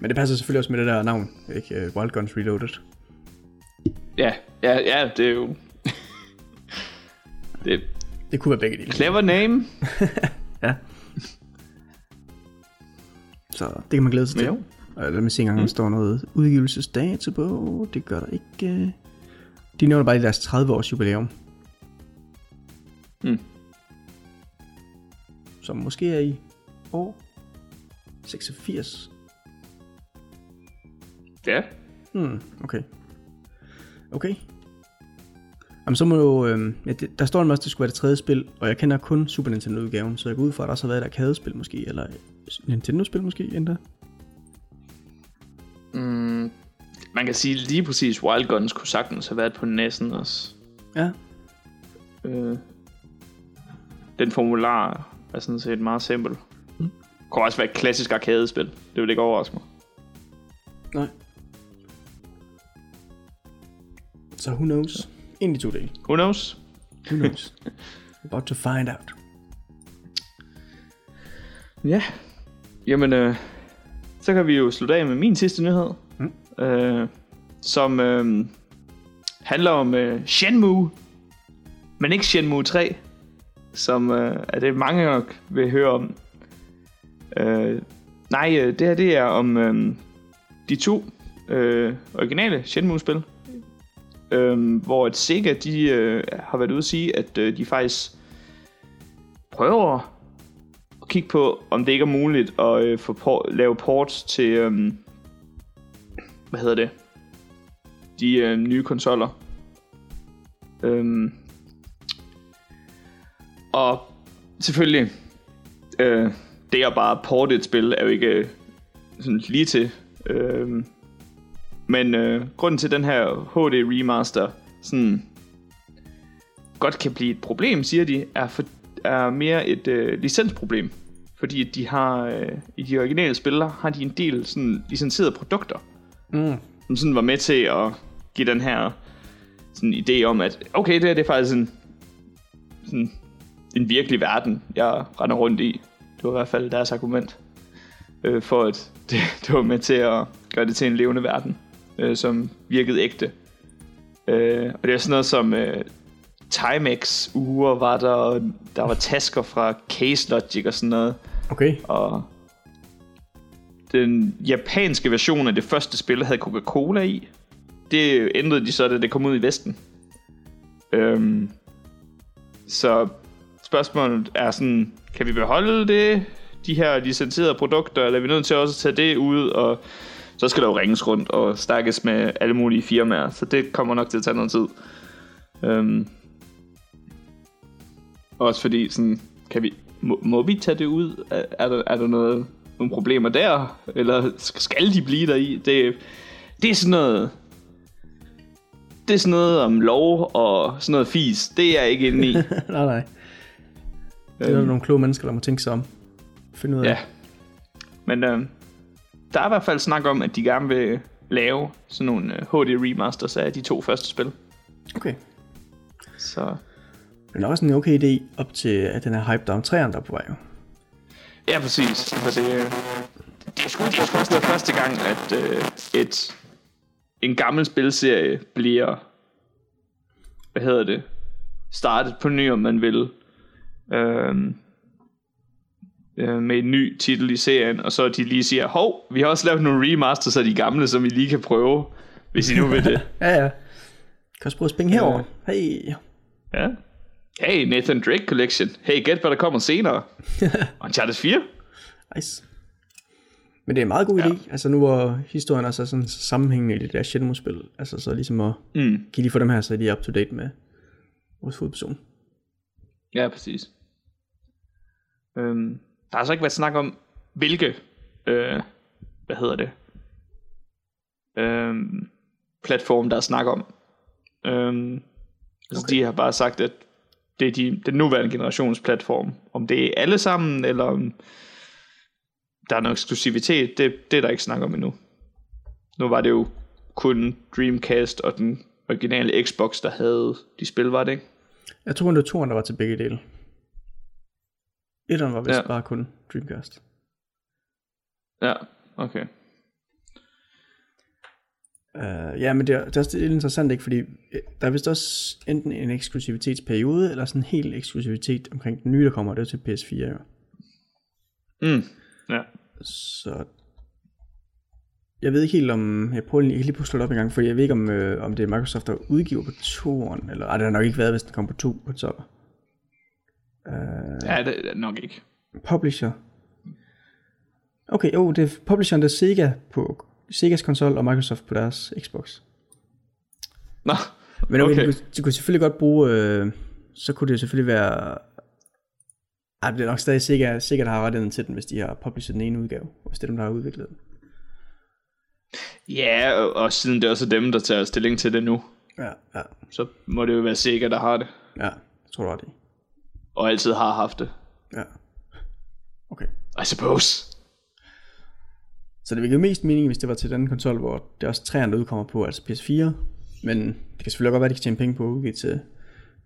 Men det passer selvfølgelig også med det der navn, ikke? Wild Guns Reloaded. Ja, ja, ja, det er jo... <laughs> det, det kunne være begge dele. Clever name. <laughs> ja. Så det kan man glæde sig til. Jo. Og lad mig se engang, om mm. der står noget udgivelsesdato på. Det gør der ikke. De nævner bare i deres 30 års jubilæum. Mm. Som måske er i år 86. Ja. Hmm, okay. Okay. Jamen så må du, øh, ja, det, der står en også, at det skulle være det tredje spil, og jeg kender kun Super Nintendo udgaven, så jeg går ud fra, at der også har været et arkadespil måske, eller Nintendo-spil måske endda. Mm, man kan sige lige præcis, Wild Guns kunne sagtens have været på NES'en også. Ja. Øh, den formular er sådan set meget simpel. Mm. Kunne også være et klassisk arkadespil. Det vil ikke overraske mig. Nej. Så who knows? En af de to dele. Who knows? Who knows? <laughs> About to find out. Ja. Jamen, øh, så kan vi jo slutte af med min sidste nyhed. Mm. Øh, som øh, handler om øh, Shenmue. Men ikke Shenmue 3. Som øh, er det mange nok vil høre om. Øh, nej, øh, det her det er om øh, de to øh, originale Shenmue-spil øh, hvor et Sega de øh, har været ude at sige, at øh, de faktisk prøver at kigge på, om det ikke er muligt at øh, få por- lave ports til, øh, hvad hedder det, de øh, nye konsoller. Øh, og selvfølgelig, øh, det at bare porte et spil er jo ikke øh, sådan lige til. Øh, men øh, grunden til den her HD remaster sådan godt kan blive et problem, siger de, er, for, er mere et øh, licensproblem. Fordi de har øh, i de originale spillere har de en del sådan licenserede produkter. Mm. Som sådan var med til at give den her sådan idé om, at okay, det, her, det er faktisk en, sådan, en virkelig verden, jeg render rundt i. Det var i hvert fald deres argument. Øh, for at <laughs> det, det var med til at gøre det til en levende verden øh, som virkede ægte. Øh, og det er sådan noget som øh, Timex uger var der, der var tasker fra Case Logic og sådan noget. Okay. Og den japanske version af det første spil havde Coca-Cola i. Det ændrede de så, da det kom ud i Vesten. Øhm, så spørgsmålet er sådan, kan vi beholde det, de her licenserede produkter, eller er vi nødt til også at tage det ud og så skal der jo ringes rundt og snakkes med alle mulige firmaer, så det kommer nok til at tage noget tid. Øhm, også fordi, sådan, kan vi, må, må vi tage det ud? Er, er, der, er der noget, nogle problemer der? Eller skal de blive der i? Det, det er sådan noget... Det er sådan noget om lov og sådan noget fis. Det er jeg ikke inde i. <laughs> nej, nej. Det er øhm, nogle kloge mennesker, der må tænke sig om. Finde ud af. Ja. Men øhm, der er i hvert fald snak om, at de gerne vil lave sådan nogle HD øh, remasters af de to første spil. Okay. Så... Men er også en okay idé op til, at den her hype down 3'eren, der er på vej. Ja, præcis. For det, det er sgu det er også være første gang, at uh, et, en gammel spilserie bliver, hvad hedder det, startet på ny, om man vil. Uh, øh, med en ny titel i serien, og så de lige siger, hov, vi har også lavet nogle remasters af de gamle, som vi lige kan prøve, hvis I nu vil det. <laughs> ja, ja. Kan også at springe herover. Ja. Hey. Ja. Hey, Nathan Drake Collection. Hey, gæt hvad der kommer senere. <laughs> Uncharted 4. Nice. Men det er en meget god ja. idé, altså nu hvor historien er sådan sammenhængende i det der Shenmue-spil, altså så ligesom at mm. give de for dem her, så er de up to date med vores hovedperson. Ja, præcis. Øhm, der har altså ikke været snak om, hvilke, øh, hvad hedder det, øh, platform, der er snak om. Øh, altså okay. de har bare sagt, at det er de, den nuværende generations platform. Om det er alle sammen, eller om der er noget eksklusivitet, det, det er der ikke snak om endnu. Nu var det jo kun Dreamcast og den originale Xbox, der havde de spil, var det ikke? Jeg tror, det var der var til begge dele. Etteren var vist ja. bare kun Dreamcast. Ja, okay. Uh, ja, men det er, det er også lidt interessant, ikke? Fordi øh, der er vist også enten en eksklusivitetsperiode, eller sådan en hel eksklusivitet omkring den nye, der kommer, det er til PS4, jo. Mm, ja. Så jeg ved ikke helt om, jeg prøver lige, jeg kan lige puste det op en gang, for jeg ved ikke om, øh, om det er Microsoft, der udgiver på toren, eller ej, det har nok ikke været, hvis den kommer på to konsoller. Uh, ja, det er nok ikke. Publisher. Okay, jo, det er publisheren, der er Sega på Segas konsol og Microsoft på deres Xbox. Nå, Men okay. De, kunne, de kunne selvfølgelig godt bruge, øh, så kunne det selvfølgelig være, ej, det er nok stadig Sega, Sega der har rettigheden til den, hvis de har published den ene udgave, hvis det er dem, der har udviklet den. Ja, og, og siden det er også dem, der tager stilling til det nu. Ja, ja. Så må det jo være Sega, der har det. Ja, jeg tror du har det. Og altid har haft det. Ja. Okay. I suppose. Så det ville give mest mening, hvis det var til den konsol, hvor det også træerne, der udkommer på, altså PS4. Men det kan selvfølgelig godt være, at de kan tjene penge på at udgive til,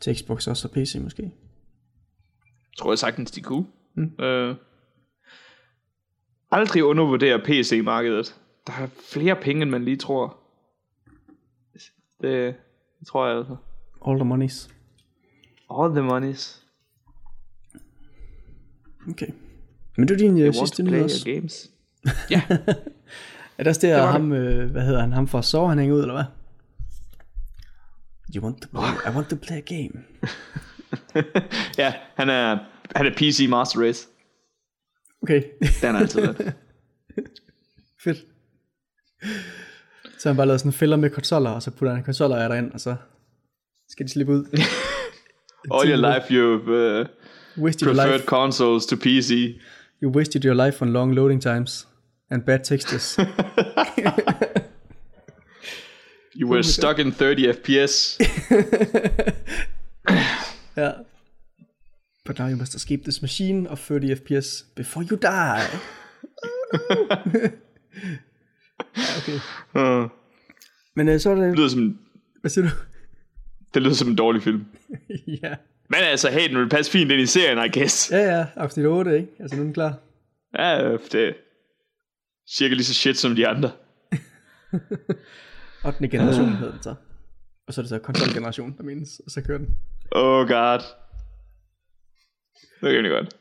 til Xbox også og PC måske. Jeg tror jeg sagtens, de kunne. Mm. Øh, aldrig undervurdere PC-markedet. Der er flere penge, end man lige tror. Det, det tror jeg altså. All the monies. All the monies. Okay. Men det er din uh, sidste nyhed også. games. Ja. <laughs> er det også det, det ham, øh, hvad hedder han, ham for så han hænger ud, eller hvad? You want to play, I want to play a game. <laughs> ja, han er, han er PC Master Race. Okay. Den er altid. <laughs> Fedt. Så han bare lavet sådan fælder med konsoller, og så putter han konsoller af derind, og så skal de slippe ud. All your life you've uh, wasted preferred life. consoles to PC. You wasted your life on long loading times and bad textures. <laughs> you were stuck in 30 FPS. yeah. But now you must escape this machine of 30 FPS before you die. ja, okay. Uh, Men uh, så er det... det lyder som, Hvad siger du? det lyder som en dårlig film. <laughs> ja. Men altså, hey, den vil passe fint ind i serien, I guess. Ja, ja. Afsnit 8, ikke? Altså, nu er den klar. Ja, det cirka lige så shit som de andre. <laughs> 8. generation hedder den så. Og så er det så konsolgeneration, der menes, og så kører den. Oh god. Det er rigtig godt.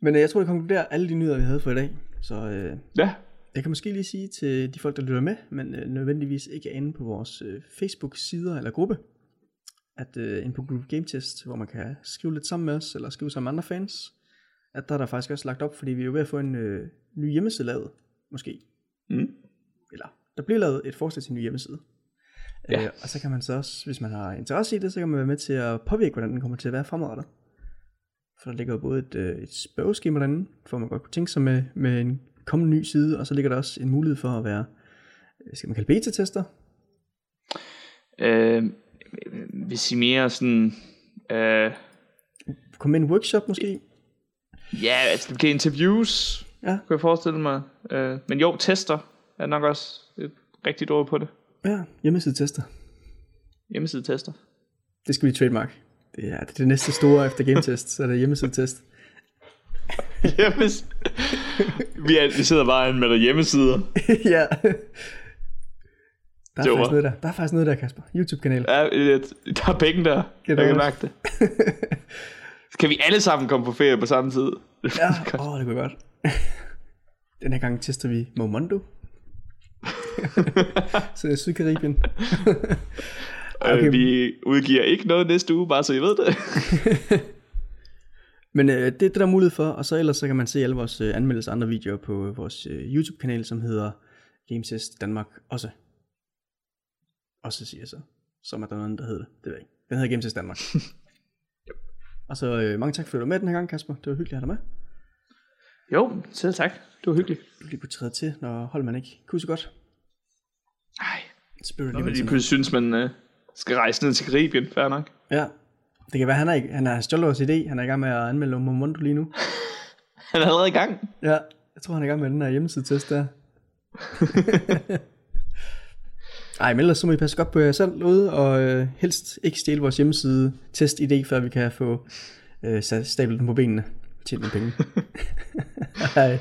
Men øh, jeg tror, det konkluderer alle de nyheder, vi havde for i dag. Så øh, Ja, jeg kan måske lige sige til de folk, der lytter med, men øh, nødvendigvis ikke er inde på vores øh, Facebook-sider eller gruppe, at øh, inde på Group Game Test, hvor man kan skrive lidt sammen med os, eller skrive sammen med andre fans, at der er der faktisk også lagt op, fordi vi er jo ved at få en øh, ny hjemmeside lavet, måske. Mm. Eller, der bliver lavet et forslag til en ny hjemmeside. Ja. Øh, og så kan man så også, hvis man har interesse i det, så kan man være med til at påvirke, hvordan den kommer til at være fremadrettet. For der ligger jo både et, øh, et spørgeskema derinde, for man godt kunne tænke sig med, med en kommende ny side, og så ligger der også en mulighed for at være, øh, skal man kalde beta-tester? øh, hvis I mere sådan... Øh, Kom med en workshop måske? ja, altså det bliver interviews, Ja. kunne jeg forestille mig. Øh, men jo, tester er nok også et rigtigt ord på det. Ja, hjemmeside-tester. Hjemmeside-tester. Det skal vi trademark. Det er det, er det næste store efter game test, så er det hjemmeside-test. <laughs> Hjemmes... vi, er, vi sidder bare med der hjemmesider. <laughs> ja. Der er, var- faktisk noget der. der er faktisk noget der, Kasper. YouTube-kanal. Ja, der er penge der. Get Jeg kan mærke det. Kan vi alle sammen komme på ferie på samme tid? Ja, <laughs> åh, oh, det kunne godt. <laughs> Den her gang tester vi Momondo. <laughs> så det er Sydkaribien. <laughs> okay. Vi udgiver ikke noget næste uge, bare så I ved det. Men øh, det er det, der er mulighed for, og så ellers så kan man se alle vores øh, anmeldelser andre videoer på vores øh, YouTube-kanal, som hedder Gametest Danmark også. Også siger jeg så. Som er der noget, der hedder det. Det ved jeg ikke. Den hedder Gametest Danmark. og så øh, mange tak for at du med den her gang, Kasper. Det var hyggeligt at have dig med. Jo, selv tak. Det var hyggeligt. Du lige kunne træde til, når Holman ikke kunne så godt. Nej. Når man alligevel lige pludselig synes, man øh, skal rejse ned til Karibien. Fair nok. Ja. Det kan være, han, er, ikke- han har stjålet vores idé. Han er i gang med at anmelde Momondo lige nu. <laughs> Han er allerede i gang. Ja, jeg tror, han er i gang med den her hjemmeside-test der. <laughs> Ej, men ellers så må I passe godt på jer selv ude, og øh, helst ikke stjæle vores hjemmeside-test-idé, før vi kan få øh, sat- stablet den på benene. Tjene penge. Hej.